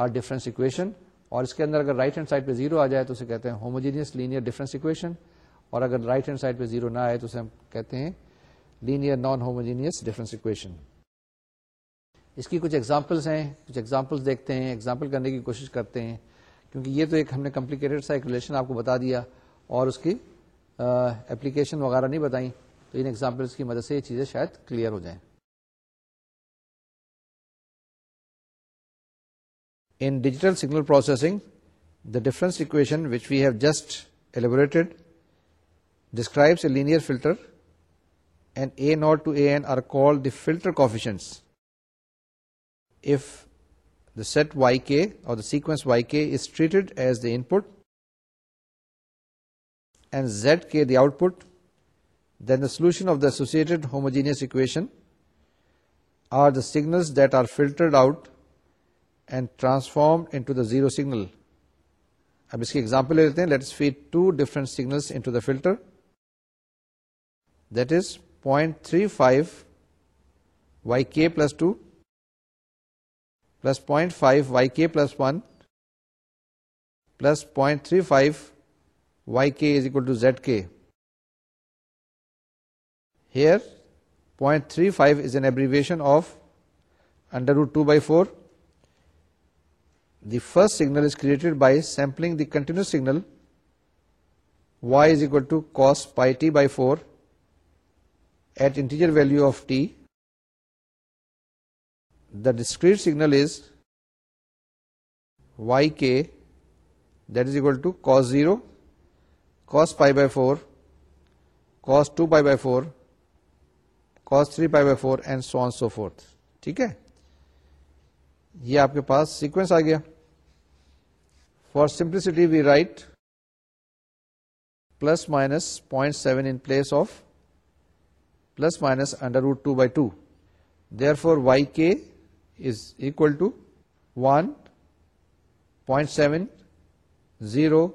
اور اکویشن اور اس کے اندر اگر رائٹ ہینڈ سائڈ پہ زیرو آ جائے تو اسے کہتے ہیں ہوموجینس لینئر ڈفرینس اکویشن اور اگر رائٹ ہینڈ سائڈ پہ زیرو نہ آئے تو اسے ہم کہتے ہیں linear non homogeneous difference equation اس کی کچھ ایگزامپلس ہیں کچھ ایگزامپلس دیکھتے ہیں ایگزامپل کرنے کی کوشش کرتے ہیں کیونکہ یہ تو ایک ہم نے کمپلیکیٹڈ سا ایک ریلیشن آپ کو بتا دیا اور اس کی اپلیکیشن وغیرہ نہیں بتائیں تو ان ایگزامپلس کی مدد سے یہ چیزیں شاید کلیئر ہو جائیں in digital signal processing the difference equation which we have just elaborated describes a linear filter and a naught to a n are call the filter coefficients if the set y k or the sequence y k is treated as the input and z k the output then the solution of the associated homogeneous equation are the signal that are filtered out and transform into the zero signal اب اس کی example لے لیتے ہیں let's feed two different signal into the filter that is point three five y k plus two plus point five y k plus one plus point three five yk is equal to zk. Here 0.35 is an abbreviation of under root 2 by 4. The first signal is created by sampling the continuous signal y is equal to cos pi t by 4 at integer value of t. The discrete signal is yk, that is equal to cos 0 cos pi by 4 cos 2 pi by 4 cos 3 pi by 4 and so on so forth ٹھیک ہے یہ آپ کے پاس sequence آ گیا for simplicity we write plus minus point seven in place of plus minus under root two by two therefore y k is equal to one point seven zero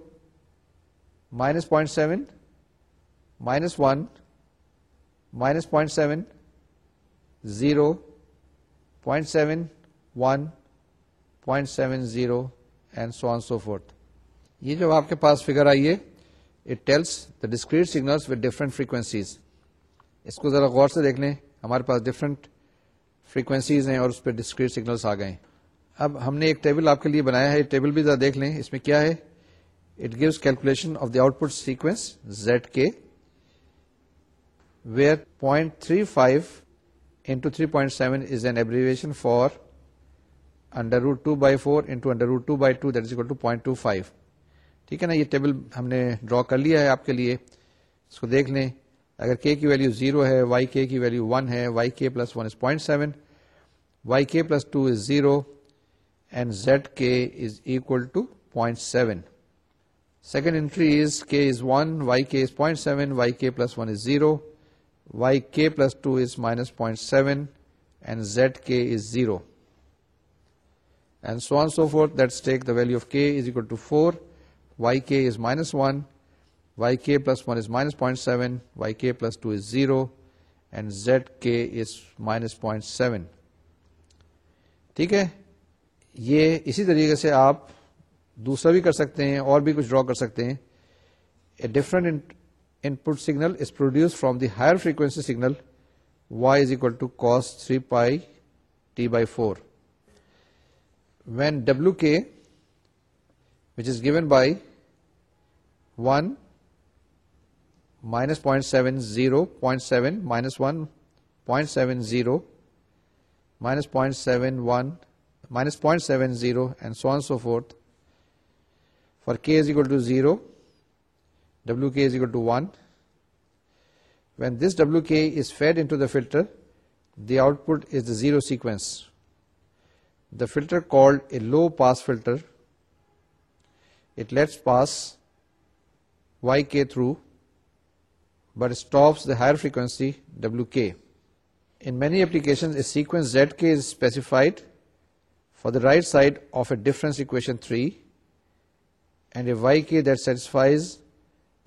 minus point seven minus one minus point seven zero point seven one point seven zero and so on so forth یہ جو آپ کے پاس figure آئیے it tells the discrete signals with different frequencies اس کو ذرا غور سے دیکھ لیں ہمارے پاس ڈفرینٹ فریکوینسیز ہیں اور اس پہ ڈسکریٹ سگنلس آ گئے اب ہم نے ایک ٹیبل آپ کے لیے بنایا ہے ٹیبل بھی ذرا دیکھ لیں اس میں کیا ہے it gives calculation of the output sequence z k where is an abbreviation by two by four into to two by ہے نا یہ ٹیبل ہم نے ڈرا کر لیا ہے آپ کے لیے اس کو دیکھ لیں اگر کے کی ویلو زیرو ہے وائی کے کی ویلو ون ہے y k plus one is point seven y k plus two is zero and z k is equal to point seven second entry is k is is y y k k seven plus one is zero y k plus two is minus point seven and and z k is zero so so on for that's take the value of k is equal to four Y K is minus one Y K plus one is minus point seven Y K plus two is zero and Z K is minus point seven ٹھیک ہے یہ اسی طریقے سے آپ دوسرا بھی کر سکتے ہیں اور بھی کچھ ڈرا کر سکتے ہیں a different input signal is produce from the higher frequency signal y is equal to cos three pi t by four when W k which is given by one minus point seven zero point seven minus one point seven zero minus point seven one minus point seven zero and so so forth For k is equal to 0, wk is equal to 1. When this wk is fed into the filter, the output is the 0 sequence. The filter called a low pass filter, it lets pass yk through but stops the higher frequency wk. In many applications, a sequence zk is specified for the right side of a difference equation 3 y k satisfies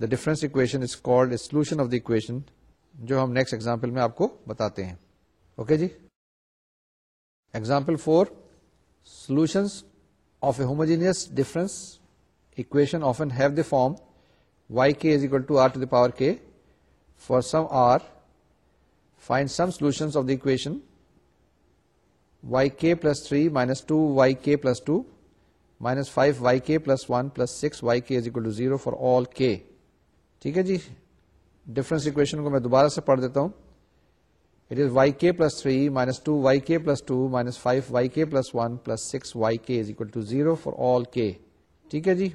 the difference equation is called solution of the equation جو ہم next example میں آپ کو بتاتے ہیں okay G example four solutions of a homogeneous difference equation of have the form y k is equal to r to the power k for some r find some solution of the equation y k plus three minus two y k plus two minus five y k plus one plus six y k is equal to zero for all k ٹھیک ہے جی difference equation کو میں دوبارہ سے پڑھ دیتا ہوں it is y k plus three minus two y k plus two minus five y k plus one plus six y k is equal to zero for all k ٹھیک ہے جی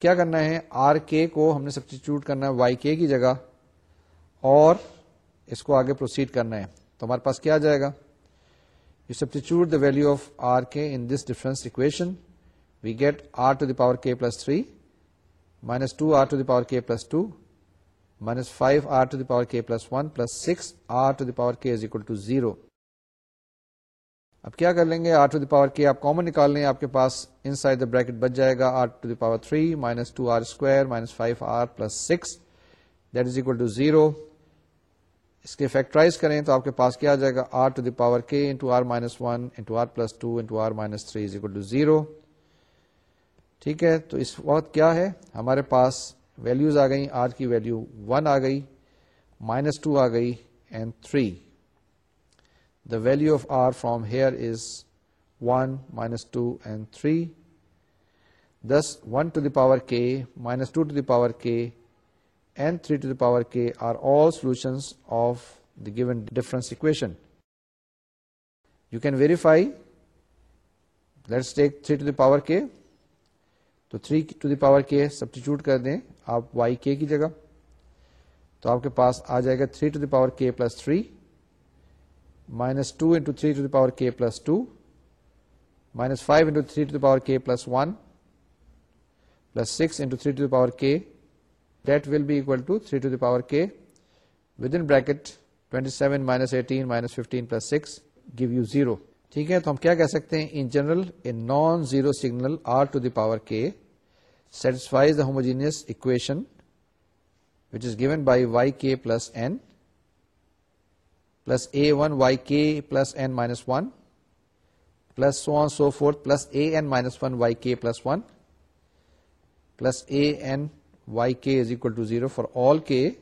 کیا کرنا ہے آر کے کو ہم نے سبسٹیچیوٹ کرنا ہے وائی کے کی جگہ اور اس کو آگے پروسیڈ کرنا ہے تو ہمارے پاس کیا جائے گا you substitute the value of r k in this difference equation we get r to the power k plus three minus two r to the power k plus two minus five r to the power plus six power k لیں گے r to the power k آپ common نکال لیں آپ کے پاس inside the bracket بچ جائے گا r to the power three minus two r square minus five r plus six that is equal to zero اس کے فیکٹرائز کریں تو آپ کے پاس کیا جائے گا r to the power k into r minus one into r plus two into r minus three is equal to zero ٹھیک ہے تو اس وقت کیا ہے ہمارے پاس ویلوز آ گئی آر کی ویلو ون آ گئی مائنس ٹو آ گئی and three the value of r from here is one minus two and three this one to the power k minus two to the power k and three to the power k are all solution of the given difference equation you can verify let's take three to the power k تو 3 to the power k substitute کر دیں آپ Y کے کی جگہ تو آپ کے پاس آ جائے گا 3 to the power k plus three minus two into three to the power k plus two minus five three to the power k plus plus six three to the power k that will be equal to three to the power k with in bracket seven minus eighteen minus fifteen plus six give you zero ٹھیک ہے تو ہم کیا کہہ سکتے ہیں in general a non zero signal r to the power k satisfies the homogeneous equation which is given by yk plus n plus a1 yk plus n minus 1 plus so on so forth plus an minus 1 yk plus 1 plus an yk is equal to 0 for all k,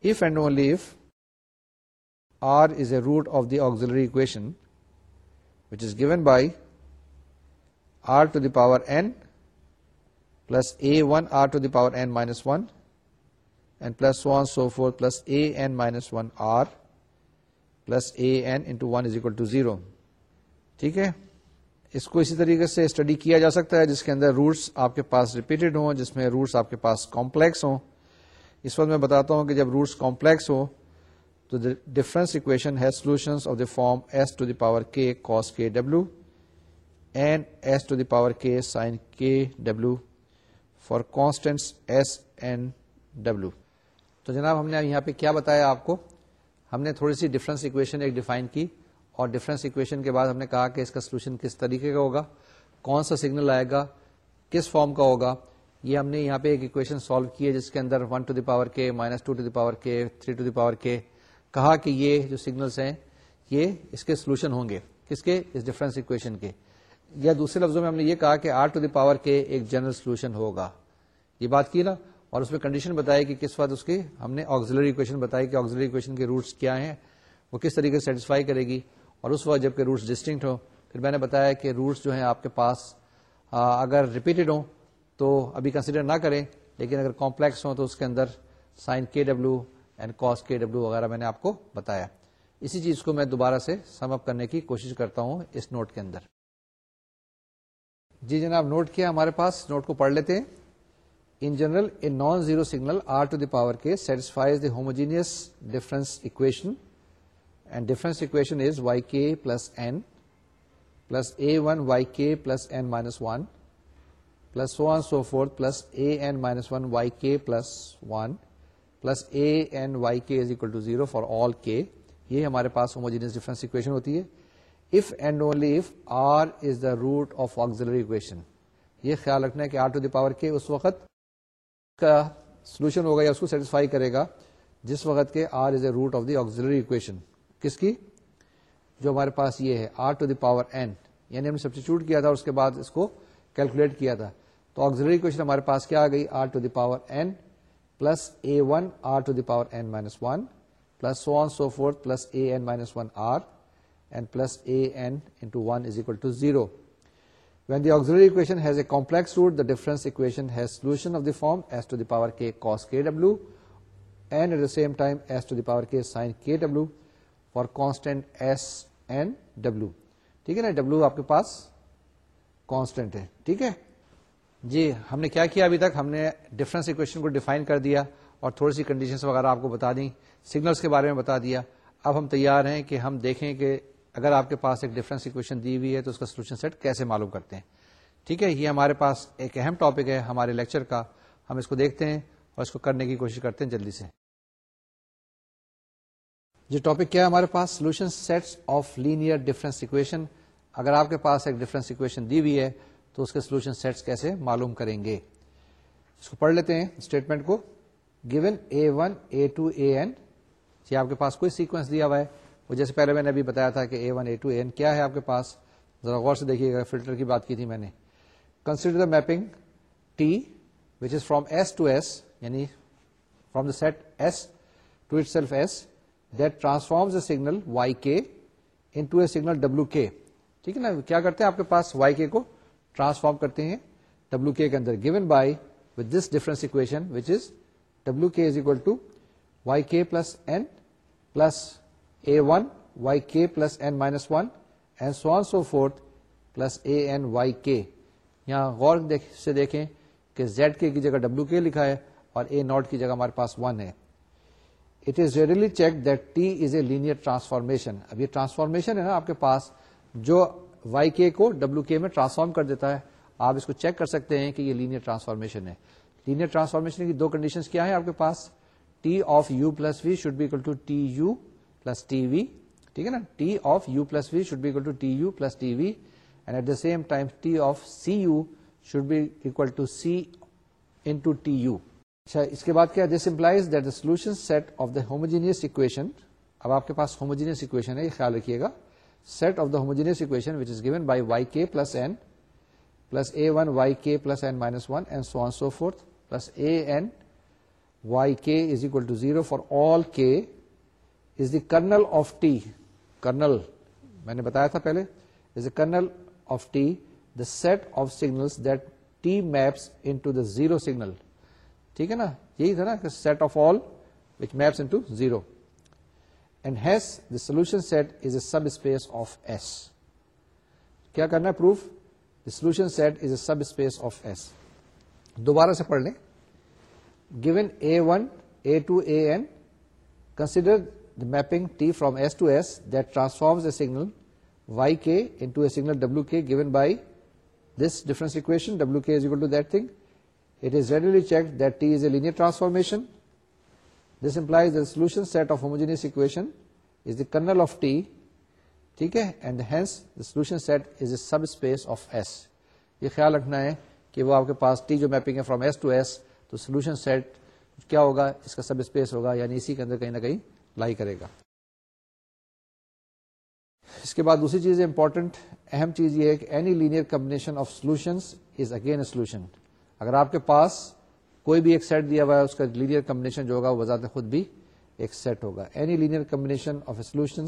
if and only if r is a root of the auxiliary equation which is given by r to the power n plus a one r to the power n minus one and plus one so for plus a minus one r plus a into one is equal to zero ٹھیک ہے اس کو اسی طریقے سے study کیا جا سکتا ہے جس کے اندر روٹس آپ کے پاس ریپیٹڈ ہوں جس میں روٹس آپ کے پاس کمپلیکس ہوں اس وقت میں بتاتا ہوں کہ جب روٹس کمپلیکس ہو تو difference equation has solution of the form S to the power کے cos K W and S to the power کے sine K W for S W تو جناب ہم نے یہاں پہ کیا بتایا آپ کو ہم نے تھوڑی سی ڈفرنس اکویشن ایک ڈیفائن کی اور ڈفرنس اکویشن کے بعد ہم نے کہا کہ اس کا سولوشن کس طریقے کا ہوگا کون سا سگنل آئے گا کس فارم کا ہوگا یہ ہم نے یہاں پہ ایک اکویشن سالو کی ہے جس کے اندر one to the power K minus two to the power K three to the power K کہا کہ یہ جو سگنلس ہیں یہ اس کے سولوشن ہوں گے کس کے اس ڈفرنس اکویشن کے یا دوسرے لفظوں میں ہم نے یہ کہا کہ r to the power k ایک جنرل سولوشن ہوگا یہ بات کی نا اور اس میں کنڈیشن بتائی کہ کس وقت اس کی ہم نے آگزلری اکویشن بتائی کہ آگزلری اکویشن کے روٹس کیا ہیں وہ کس طریقے سے سیٹسفائی کرے گی اور اس وقت جب کہ روٹس ڈسٹنکٹ ہوں پھر میں نے بتایا کہ روٹس جو ہیں آپ کے پاس اگر ریپیٹڈ ہوں تو ابھی کنسیڈر نہ کریں لیکن اگر کمپلیکس ہوں تو اس کے اندر sine K W and cos K W وغیرہ میں نے آپ کو بتایا اسی چیز کو میں دوبارہ سے سم اپ کرنے کی کوشش کرتا ہوں اس نوٹ کے اندر جی جناب نوٹ کیا ہمارے پاس نوٹ کو پڑھ لیتے ہیں in general a non zero signal r to the power k satisfies difference equation and difference equation is y k plus plus n a one y k plus n minus one plus so so for plus a n minus one y k plus one plus a n y k is equal to zero for all k یہ ہمارے پاس homogeneous difference equation ہوتی ہے root of auxiliary equation یہ خیال رکھنا ہے کہ r to the power k اس وقت کا سولوشن ہوگا یا اس کو سیٹسفائی کرے گا جس وقت کے r is a root of equation کس کی جو ہمارے پاس یہ ہے r to the power n یعنی ہم نے سبسٹیچیوٹ کیا تھا اور اس کے بعد اس کو کیلکولیٹ کیا تھا تو آگزری اکویشن ہمارے پاس کیا آ گئی r to the power n plus a one r to the power n minus one plus so on so for plus a n minus one r پینٹوکل to zero when دیگز روڈرنس solutions s m ڈبلو ٹھیک ہے نا ڈبلو آپ کے پاس کانسٹینٹ ہے ٹھیک ہے جی ہم نے کیا کیا ابھی تک ہم نے ڈفرنس اکویشن کو ڈیفائن کر دیا اور تھوڑی سی کنڈیشنز وغیرہ آپ کو بتا دیں سگنلس کے بارے میں بتا دیا اب ہم تیار ہیں کہ ہم دیکھیں کہ اگر آپ کے پاس ایک ڈفرینس اکویشن دی ہوئی ہے تو اس کا سولوشن سیٹ کیسے معلوم کرتے ہیں ٹھیک ہے یہ ہمارے پاس ایک اہم ٹاپک ہے ہمارے لیکچر کا ہم اس کو دیکھتے ہیں اور اس کو کرنے کی کوشش کرتے ہیں جلدی سے یہ ٹاپک کیا ہے ہمارے پاس solution sets of linear difference equation اگر آپ کے پاس ایک ڈفرینس اکویشن دی ہوئی ہے تو اس کے سولوشن سیٹس کیسے معلوم کریں گے اس کو پڑھ لیتے ہیں اسٹیٹمنٹ کو given a one a two a n یہ آپ کے پاس کوئی سیکوینس دیا ہوا ہے وہ جیسے پہلے میں نے ابھی بتایا تھا کہ a one a two n کیا ہے آپ کے پاس ذرا غور سے دیکھیے گا فلٹر کی بات کی تھی میں نے consider the mapping T which is from S to S یعنی from the set S S to itself that signal y k into a signal W کے ٹھیک ہے نا کیا کرتے ہیں آپ کے پاس وائی کے کو ٹرانسفارم کرتے ہیں ڈبلو کے کے اندر given by with this difference equation which is W کے از اکول ٹو وائی کے plus N plus one Y کے plus N minus one and so so forth plus a y کے یہاں غور سے دیکھیں کہ زیڈ کے کی جگہ ڈبلو کے لکھا ہے اور کی جگہ ہمارے پاس ہے اب یہ ٹرانسفارمیشن ہے نا آپ کے پاس جو وائی کے کو ڈبلو کے میں ٹرانسفارم کر دیتا ہے آپ اس کو چیک کر سکتے ہیں کہ یہ لینئر ٹرانسفارمیشن ہے لینئر ٹرانسفارمیشن کی دو کنڈیشن کیا ہے آپ کے پاس T of u plus v should equal to T u plus T v ٹھیک ہے نا T of u plus v should to T u plus T v and at the same time T of c u should be to c T u اچھا اس کے بعد کیا this implies that the solution set of the homogeneous equation اب آپ کے پاس equation ہے یہ خیال رکھیے گا set of the homogeneous given by y k plus n plus a one y k plus n minus one and so so forth plus a n y k is equal to zero for all k is the kernel of T kernel میں نے بتایا تھا پہلے is a kernel of T the set of signal zero signal ٹھیک ہے نا یہی تھا نا set of all which maps into zero and has the solution set is a subspace of S کیا کرنا ہے proof the solution set is a subspace of S دوبارہ سے پڑھ لیں given a1, a2, an, consider mapping T ٹھیک S to S that solution set is a subspace of S یہ خیال رکھنا ہے کہ وہ آپ کے پاس ٹی جو میپنگ ہے فرام ایس ٹو ایس تو سولوشن سیٹ کیا ہوگا اس کا سب اسپیس ہوگا یعنی اسی کے اندر کہیں نہ کہیں لائی کرے گا اس کے بعد دوسری چیز امپورٹنٹ اہم چیز یہ ہے کہ any linear combination of solution solution اگر آپ کے پاس کوئی بھی ایک سیٹ دیا ہوا ہے اس کا لینئر کمبنیشن جو ہوگا وہ بذات خود بھی ایک سیٹ ہوگا any linear combination of a solution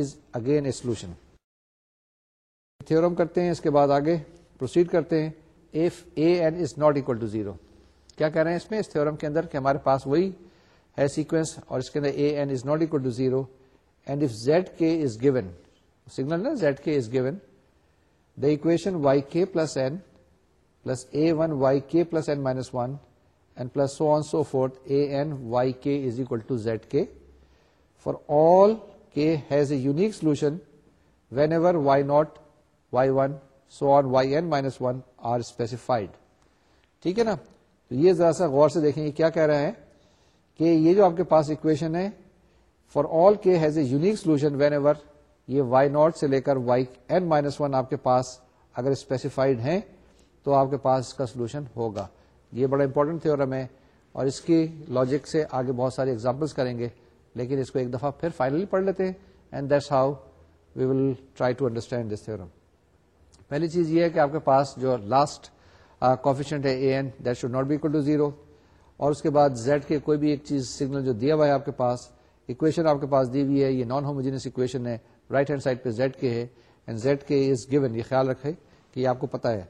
is again a solution theorem کرتے ہیں اس کے بعد آگے پروسیڈ کرتے ہیں if a is not equal to zero کیا کہہ رہے ہیں اس میں اس تھیورم کے اندر کہ ہمارے پاس وہی ہے سیکوینس اور اس کے اندر a n is not equal to zero and if z k is given signal نا z k is given the equation y k plus n plus a one y k plus n minus one and plus so on so forth a n y k is equal to z k for all k has a unique solution whenever y naught y one so on y n minus one are specified ٹھیک ہے نا تو یہ ذرا سا غور سے دیکھیں یہ کیا کہہ رہے ہیں کہ یہ جو آپ کے پاس اکویشن ہے for all k has a unique solution whenever یہ وائی ناٹ سے لے کر وائی این مائنس ون آپ کے پاس اگر اسپیسیفائڈ ہیں تو آپ کے پاس اس کا سولوشن ہوگا یہ بڑا امپورٹنٹ تھورم ہے اور اس کی لاجک سے آگے بہت سارے ایگزامپلس کریں گے لیکن اس کو ایک دفعہ پھر فائنلی پڑھ لیتے ہیں and that's how we will try to understand this theorem پہلی چیز یہ ہے کہ آپ کے پاس جو لاسٹ کوفیشنٹ uh, ہے a n that should not be equal to zero اور اس کے بعد زیڈ کے کوئی بھی ایک چیز سگنل جو دیا ہوا ہے آپ کے پاس اکویشن آپ کے پاس دی ہوئی ہے یہ نان ہوموجینس اکویشن ہے رائٹ ہینڈ سائڈ پہ زیڈ کے ہے آپ کو پتا ہے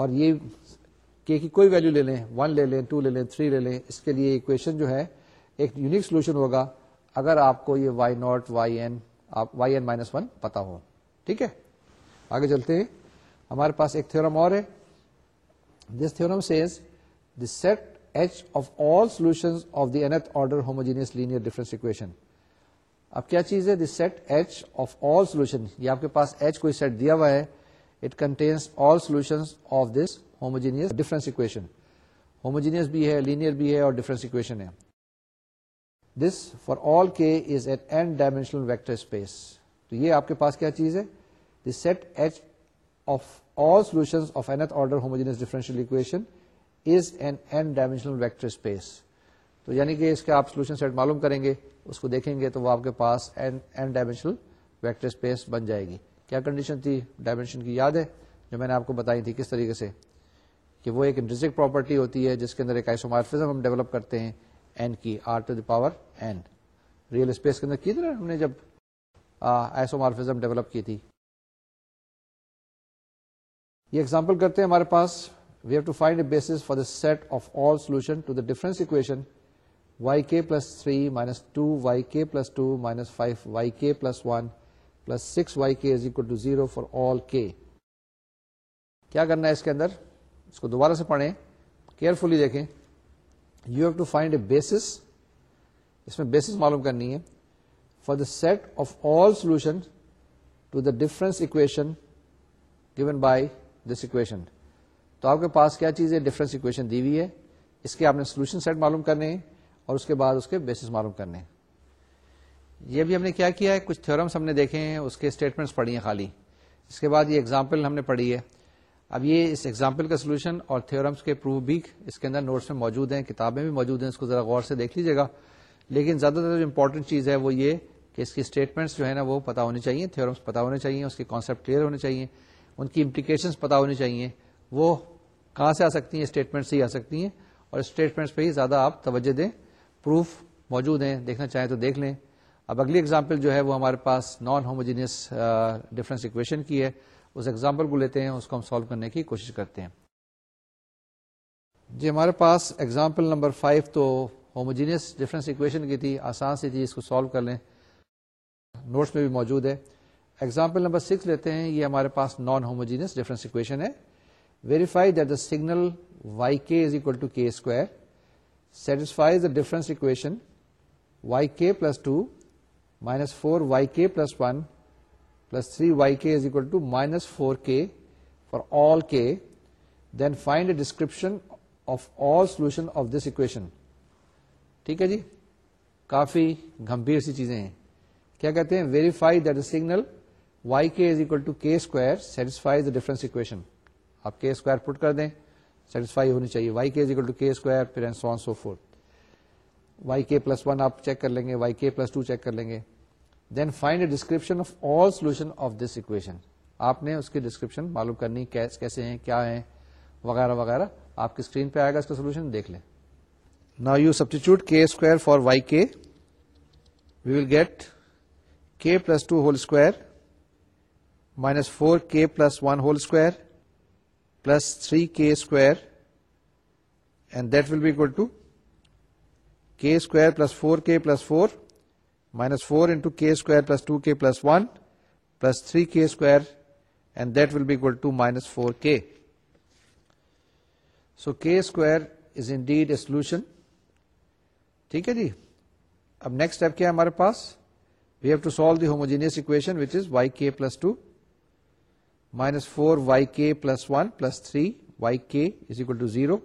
اور یہ کوئی ویلو لے لیں ون لے لیں ٹو لے لیں تھری لے لیں اس کے لیے اکویشن جو ہے ایک یونیک سولوشن ہوگا اگر آپ کو یہ وائی ناٹ وائی این آپ وائی مائنس ون پتا ہو ٹھیک ہے آگے چلتے ہیں ہمارے پاس ایک تھورم اور ہے this theorem set H of all solution of the nth order homogeneous linear difference equation اب کیا چیز ہے this set H of all solution یہ آپ کے پاس ایچ کوئی سیٹ دیا ہوا ہے it contains all solution of this homogeneous difference equation homogeneous بھی ہے لینئر بھی ہے اور ڈیفرنس اکویشن ہے this for all k is n n dimensional vector space تو یہ آپ کے پاس کیا چیز ہے this set H of all solution of nth order homogeneous differential equation is n n dimensional vector space تو یعنی کہ اس کا آپ سولوشن سیٹ معلوم کریں گے اس کو دیکھیں گے تو وہ آپ کے پاس این ڈائمینشنل ویکٹر اسپیس بن جائے گی کیا کنڈیشن تھی ڈائمینشن کی یاد ہے جو میں نے آپ کو بتائی تھی کس طریقے سے کہ وہ ایک انٹرسک پراپرٹی ہوتی ہے جس کے اندر ایک آئسومارفزم ہم ڈیولپ کرتے ہیں این کی R to the power n real space کے اندر کی طرح ہم نے جب آئسومارفزم ڈیولپ کی تھی یہ ایگزامپل کرتے ہیں ہمارے پاس the difference of all plus equation y k plus three minus two y k plus two minus five y k plus one plus six y k کیا کرنا ہے اس کے اندر اس کو دوبارہ سے پڑھیں کیئرفلی دیکھیں you have to find a basis اس میں بیسس معلوم کرنی ہے for the set of all solution to the difference equation given by this equation تو آپ کے پاس کیا چیز ہے ڈفرینس اکویشن دی ہوئی ہے اس کے آپ نے سولوشن سیٹ معلوم کرنے اور اس کے بعد اس کے بیسس معلوم کرنے یہ بھی ہم نے کیا کیا ہے کچھ تھورمس ہم نے دیکھے ہیں اس کے اسٹیٹمنٹس پڑھی ہیں خالی اس کے بعد یہ ایگزامپل ہم نے پڑھی ہے اب یہ اس ایگزامپل کا سولوشن اور تھورمس کے پروف بھی اس کے اندر نوٹس میں موجود ہیں کتابیں بھی موجود ہیں اس کو ذرا غور سے دیکھ لیجیے گا لیکن زیادہ تر جو امپورٹنٹ چیز ہے وہ یہ کہ اس کی اسٹیٹمنٹس جو ہے نا وہ پتا ہونی چاہیے تھیورمس پتا ہونے چاہیے اس کے کانسیپٹ کلیئر ہونے چاہیے ان کی امپلیکیشنس پتا ہونی چاہیے وہ کہاں سے آ سکتی ہیں اسٹیٹمنٹ سے ہی آ سکتی ہیں اور اسٹیٹمنٹس پہ ہی زیادہ آپ توجہ دیں پروف موجود ہیں دیکھنا چاہیں تو دیکھ لیں اب اگلی اگزامپل جو ہے وہ ہمارے پاس نان ہوموجینس ڈفرینس اکویشن کی ہے اس ایگزامپل کو لیتے ہیں اس کو ہم سالو کرنے کی کوشش کرتے ہیں جی ہمارے پاس ایگزامپل نمبر فائیو تو ہوموجینس ڈفرینس اکویشن کی تھی آسان سی تھی اس کو سالو کر لیں نوٹس میں بھی موجود ہے ایگزامپل نمبر سکس لیتے ہیں یہ ہمارے پاس نان ہوموجینس ڈفرینس اکویشن ہے verify the signal y k square satisfaction y k plus two minus four y k plus one plus three y k for all k then find description of all solution of this equation ٹھیک ہے جی کافی گمبھیر سی چیزیں ہیں کیا کہتے ہیں verify the signal y k is equal to k square satisfy difference equation آپ کے square put کر دیں سیٹسفائی ہونی چاہیے y k is to k square پھر and so on so forth y k plus one آپ check کر لیں گے وائی کے پلس ٹو چیک کر لیں گے then find a description of all solution of this equation آپ نے اس کی ڈسکرپشن معلوم کرنی کیسے ہیں کیا ہیں وغیرہ وغیرہ آپ کی اسکرین پہ آئے گا اس کا سولوشن دیکھ لیں نا you substitute k square for y k we will get k plus two whole square minus four k plus one whole square plus three k square and that will be equal to k square plus four k plus four minus four into k square plus two k plus one plus three k square and that will be equal to minus four k so k square is indeed a solution ٹھیک ہے جی اب next step کیا ہے ہمارے پاس we have to solve the homogeneous equation which is y k plus two minus 4 yk plus 1 plus 3 yk is equal to 0.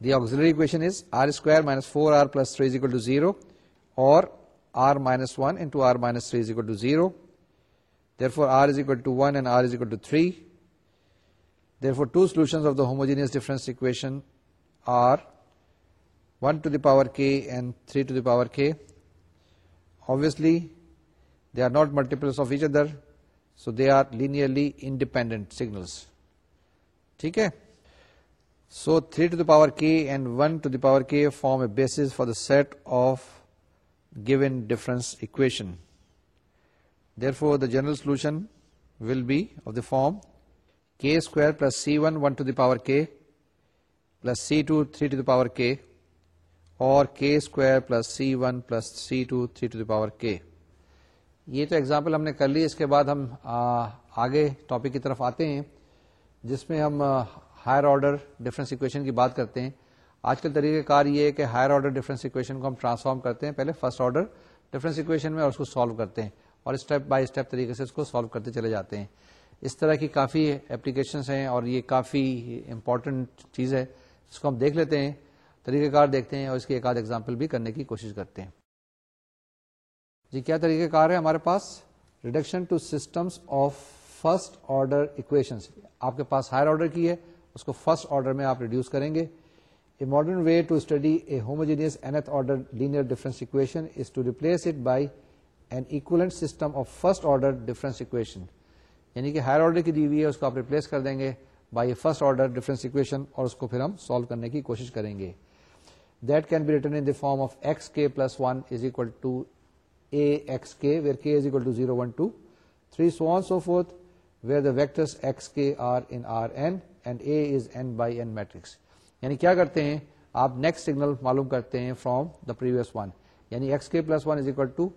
The auxiliary equation is r square minus 4r plus 3 is equal to 0, or r minus 1 into r minus 3 is equal to 0. Therefore, r is equal to 1 and r is equal to 3. Therefore, two solutions of the homogeneous difference equation are 1 to the power k and 3 to the power k. Obviously, they are not multiples of each other. So they are linearly independent signal ٹھیک ہے so three to the power k and one to the power k form a base for the set of given difference equation therefore the general solution will be of the form k square plus c one one to the power k plus c two three to the power k اور k square plus c one plus c two three to the power k یہ تو example ہم نے کر لی اس کے بعد ہم آگے ٹاپک کی طرف آتے ہیں جس میں ہم ہائر آرڈر ڈفرینس اکویشن کی بات کرتے ہیں آج کل طریقہ کار یہ ہے کہ ہائر آرڈر ڈفرینس اکویشن کو ہم ٹرانسفارم کرتے ہیں پہلے فرسٹ آرڈر ڈفرینس اکویشن میں اور اس کو سالو کرتے ہیں اور اسٹیپ بائی اسٹیپ طریقے سے اس کو سالو کرتے چلے جاتے ہیں اس طرح کی کافی اپلیکیشنس ہیں اور یہ کافی امپورٹنٹ چیز ہے اس کو ہم دیکھ لیتے ہیں طریقہ کار دیکھتے ہیں اور اس کی ایک آدھ ایگزامپل بھی کرنے کی کوشش کرتے ہیں جی، کیا طریقہ کار ہے ہمارے پاس reduction to systems of first order equation آپ کے پاس ہائر آرڈر کی ہے اس کو فرسٹ آرڈر میں آپ ریڈیوس کریں گے a modern way to study a order linear difference equation is to replace it by an equivalent system of first order difference equation یعنی کہ ہائر آرڈر کی دی ہوئی ہے اس کو آپ کر دیں گے by a first order difference equation اور اس کو پھر ہم سالو کرنے کی کوشش کریں گے that can be written in the form of x k plus one is equal to معلوم کرتے ہیں ون یعنی ایکس کے پلس ون ٹو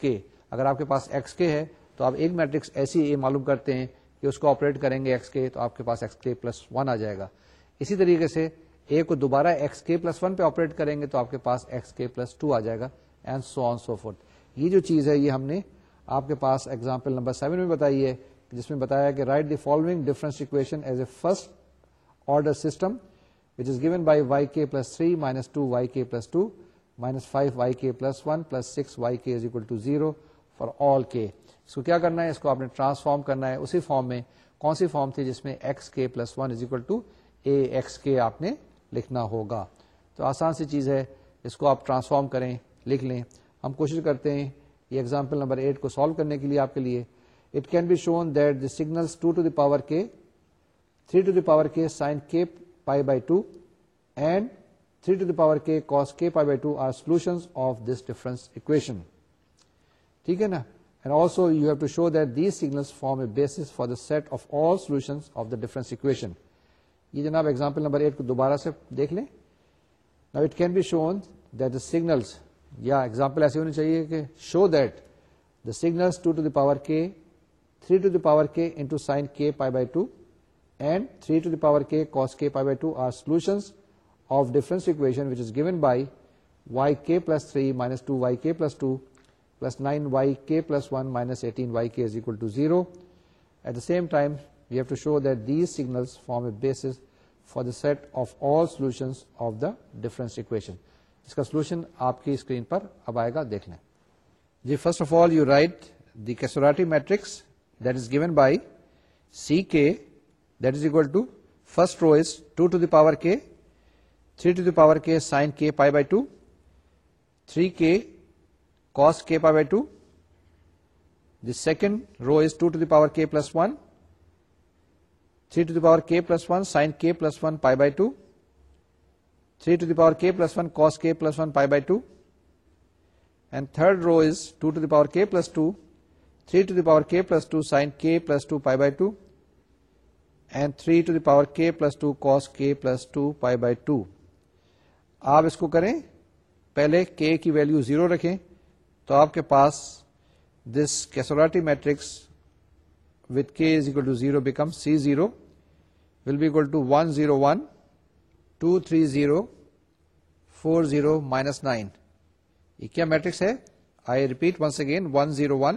کے اگر آپ کے پاس ایکس کے ہے تو آپ ایک میٹرکس ایسی معلوم کرتے ہیں کہ اس کو آپریٹ کریں گے آپ کے پاس پلس ون آ جائے گا اسی طریقے سے دوبارہ پلس ون پہ آپریٹ کریں گے تو آپ کے پاس ایکس کے پلس ٹو آ جائے گا and so on so forth یہ جو چیز ہے یہ ہم نے آپ کے پاس ایگزامپل نمبر سیون میں بتائی ہے جس میں بتایا کہ write the following difference equation as a first order system which is given by y k plus three minus two y k plus two minus five y k plus one plus six y k is equal to zero for all k اس کو کیا کرنا ہے اس کو آپ نے transform کرنا ہے اسی فارم میں کون سی فارم تھی جس میں x k plus one is equal to A x k آپ نے لکھنا ہوگا تو آسان سی چیز ہے اس کو آپ ٹرانسفارم کریں لکھ لیں ہم کوشش کرتے ہیں یہ ایگزامپل نمبر ایٹ کو سالو کرنے کے لیے آپ کے لیے it can be shown that the signal two to the power k three to the power k sine k pi by two and three to the power k cos k pi by two are solution of this difference equation ٹھیک ہے نا and also you have to show that these signal form a basis for the set of all solution of the difference equation یہ جناب example number eight کو دوبارہ سے دیکھ لیں نا it can be shown that the signals یا example ایسی ہونی چاہیے کہ show that the signal three two power k into sine k k k pi pi by by two two two and three power cos are of equation which is given by y k plus three minus two y k plus two plus nine y k plus one minus eighteen y k is equal to zero at the same time we have to show that these will form a basis for the set of all solution of the difference equation اس کا solution آپ کی screen پر اب آئے گا دیکھ لیں جی first of all you write the Casorati matrix that is given by C k that is equal to first row is two two the power k three two the power k sine k pi by two three k cos k pi by two the second row is two two the power k plus one three two the power k plus one sine k plus one pi by two three two the power k plus one cos k plus one five third row is two two the power k plus two three two the power k plus two sine k plus two five and three two the power k plus two cos k plus two five by two آپ اس کو کریں پہلے کے کی value zero رکھیں تو آپ کے پاس دس Casorati matrix with k is equal to zero become C zero will be equal to one zero one two three zero four zero minus nine یہ کیا میٹرکس ہے I repeat once again one zero one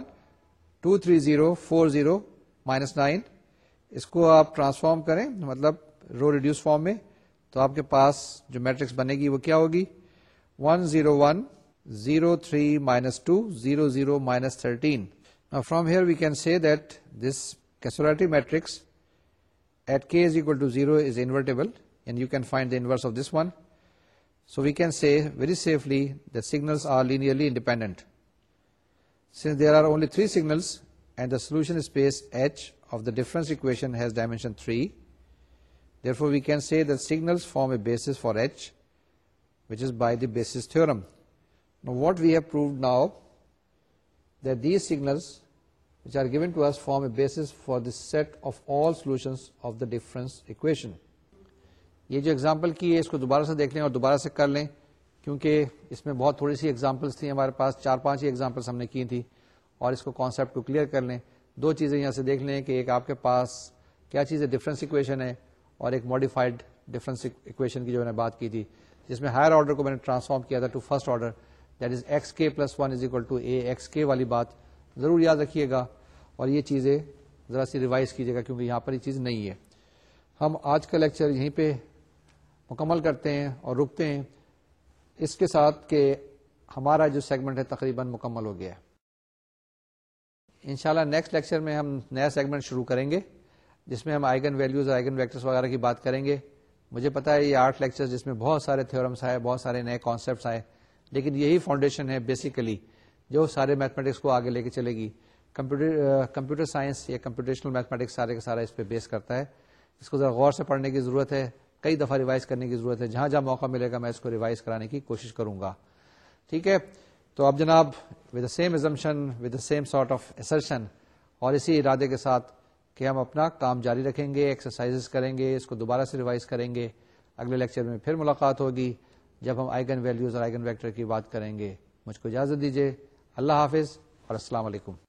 two three zero four zero minus nine اس کو آپ transform کریں مطلب row reduce form میں تو آپ کے پاس جو میٹرکس بنے گی وہ کیا ہوگی one zero one zero three minus two zero zero minus thirteen from here we can see that this Casorati matrix at k is equal to zero is invertible and you can find the inverse of this one. So we can say very safely that signals are linearly independent. Since there are only three signals and the solution space H of the difference equation has dimension 3, therefore we can say that signals form a basis for H, which is by the basis theorem. Now what we have proved now, that these signals which are given to us form a basis for the set of all solutions of the difference equation. یہ جو example کی ہے اس کو دوبارہ سے دیکھ لیں اور دوبارہ سے کر لیں کیونکہ اس میں بہت تھوڑی سی ایگزامپلس تھیں ہمارے پاس چار پانچ ہی ایگزامپلس ہم نے کی تھی اور اس کو کانسیپٹ کو کلیئر کر لیں دو چیزیں یہاں سے دیکھ لیں کہ ایک آپ کے پاس کیا چیز ہے ڈفرینس اکویشن ہے اور ایک ماڈیفائڈ ڈفرینس اکویشن کی جو میں نے بات کی تھی جس میں ہائر آرڈر کو میں نے ٹرانسفارم کیا تھا to first order that is X K plus one is equal to A X K والی بات ضرور یاد رکھیے گا اور یہ چیزیں ذرا سی ریوائز کیجیے گا کیونکہ یہاں پر یہ چیز نہیں ہے ہم آج کا لیکچر یہیں پہ مکمل کرتے ہیں اور رکتے ہیں اس کے ساتھ کہ ہمارا جو سیگمنٹ ہے تقریباً مکمل ہو گیا ہے شاء نیکسٹ لیکچر میں ہم نیا سیگمنٹ شروع کریں گے جس میں ہم آئگن ویلیوز آئگن ویکٹرس وغیرہ کی بات کریں گے مجھے پتا ہے یہ آٹھ لیکچر جس میں بہت سارے تھیورمس آئے بہت سارے نئے کانسیپٹس آئے لیکن یہی فاؤنڈیشن ہے بیسیکلی جو سارے میتھمیٹکس کو آگے لے کے چلے گی کمپیوٹر کمپیوٹر سائنس یا کمپیوٹیشنل میتھمیٹکس سارے کے سارا اس پہ بیس کرتا ہے اس کو ذرا غور سے پڑھنے کی ضرورت ہے کئی دفعہ ریوائز کرنے کی ضرورت ہے جہاں جہاں موقع ملے گا میں اس کو ریوائز کرانے کی کوشش کروں گا ٹھیک ہے تو اب جناب with the same assumption with the same sort of assertion اور اسی ارادے کے ساتھ کہ ہم اپنا کام جاری رکھیں گے ایکسرسائز کریں گے اس کو دوبارہ سے ریوائز کریں گے اگلے لیکچر میں پھر ملاقات ہوگی جب ہم آئیگن ویلیوز اور آئگن ویکٹر کی بات کریں گے مجھ کو اجازت دیجیے اللہ حافظ اور السلام علیکم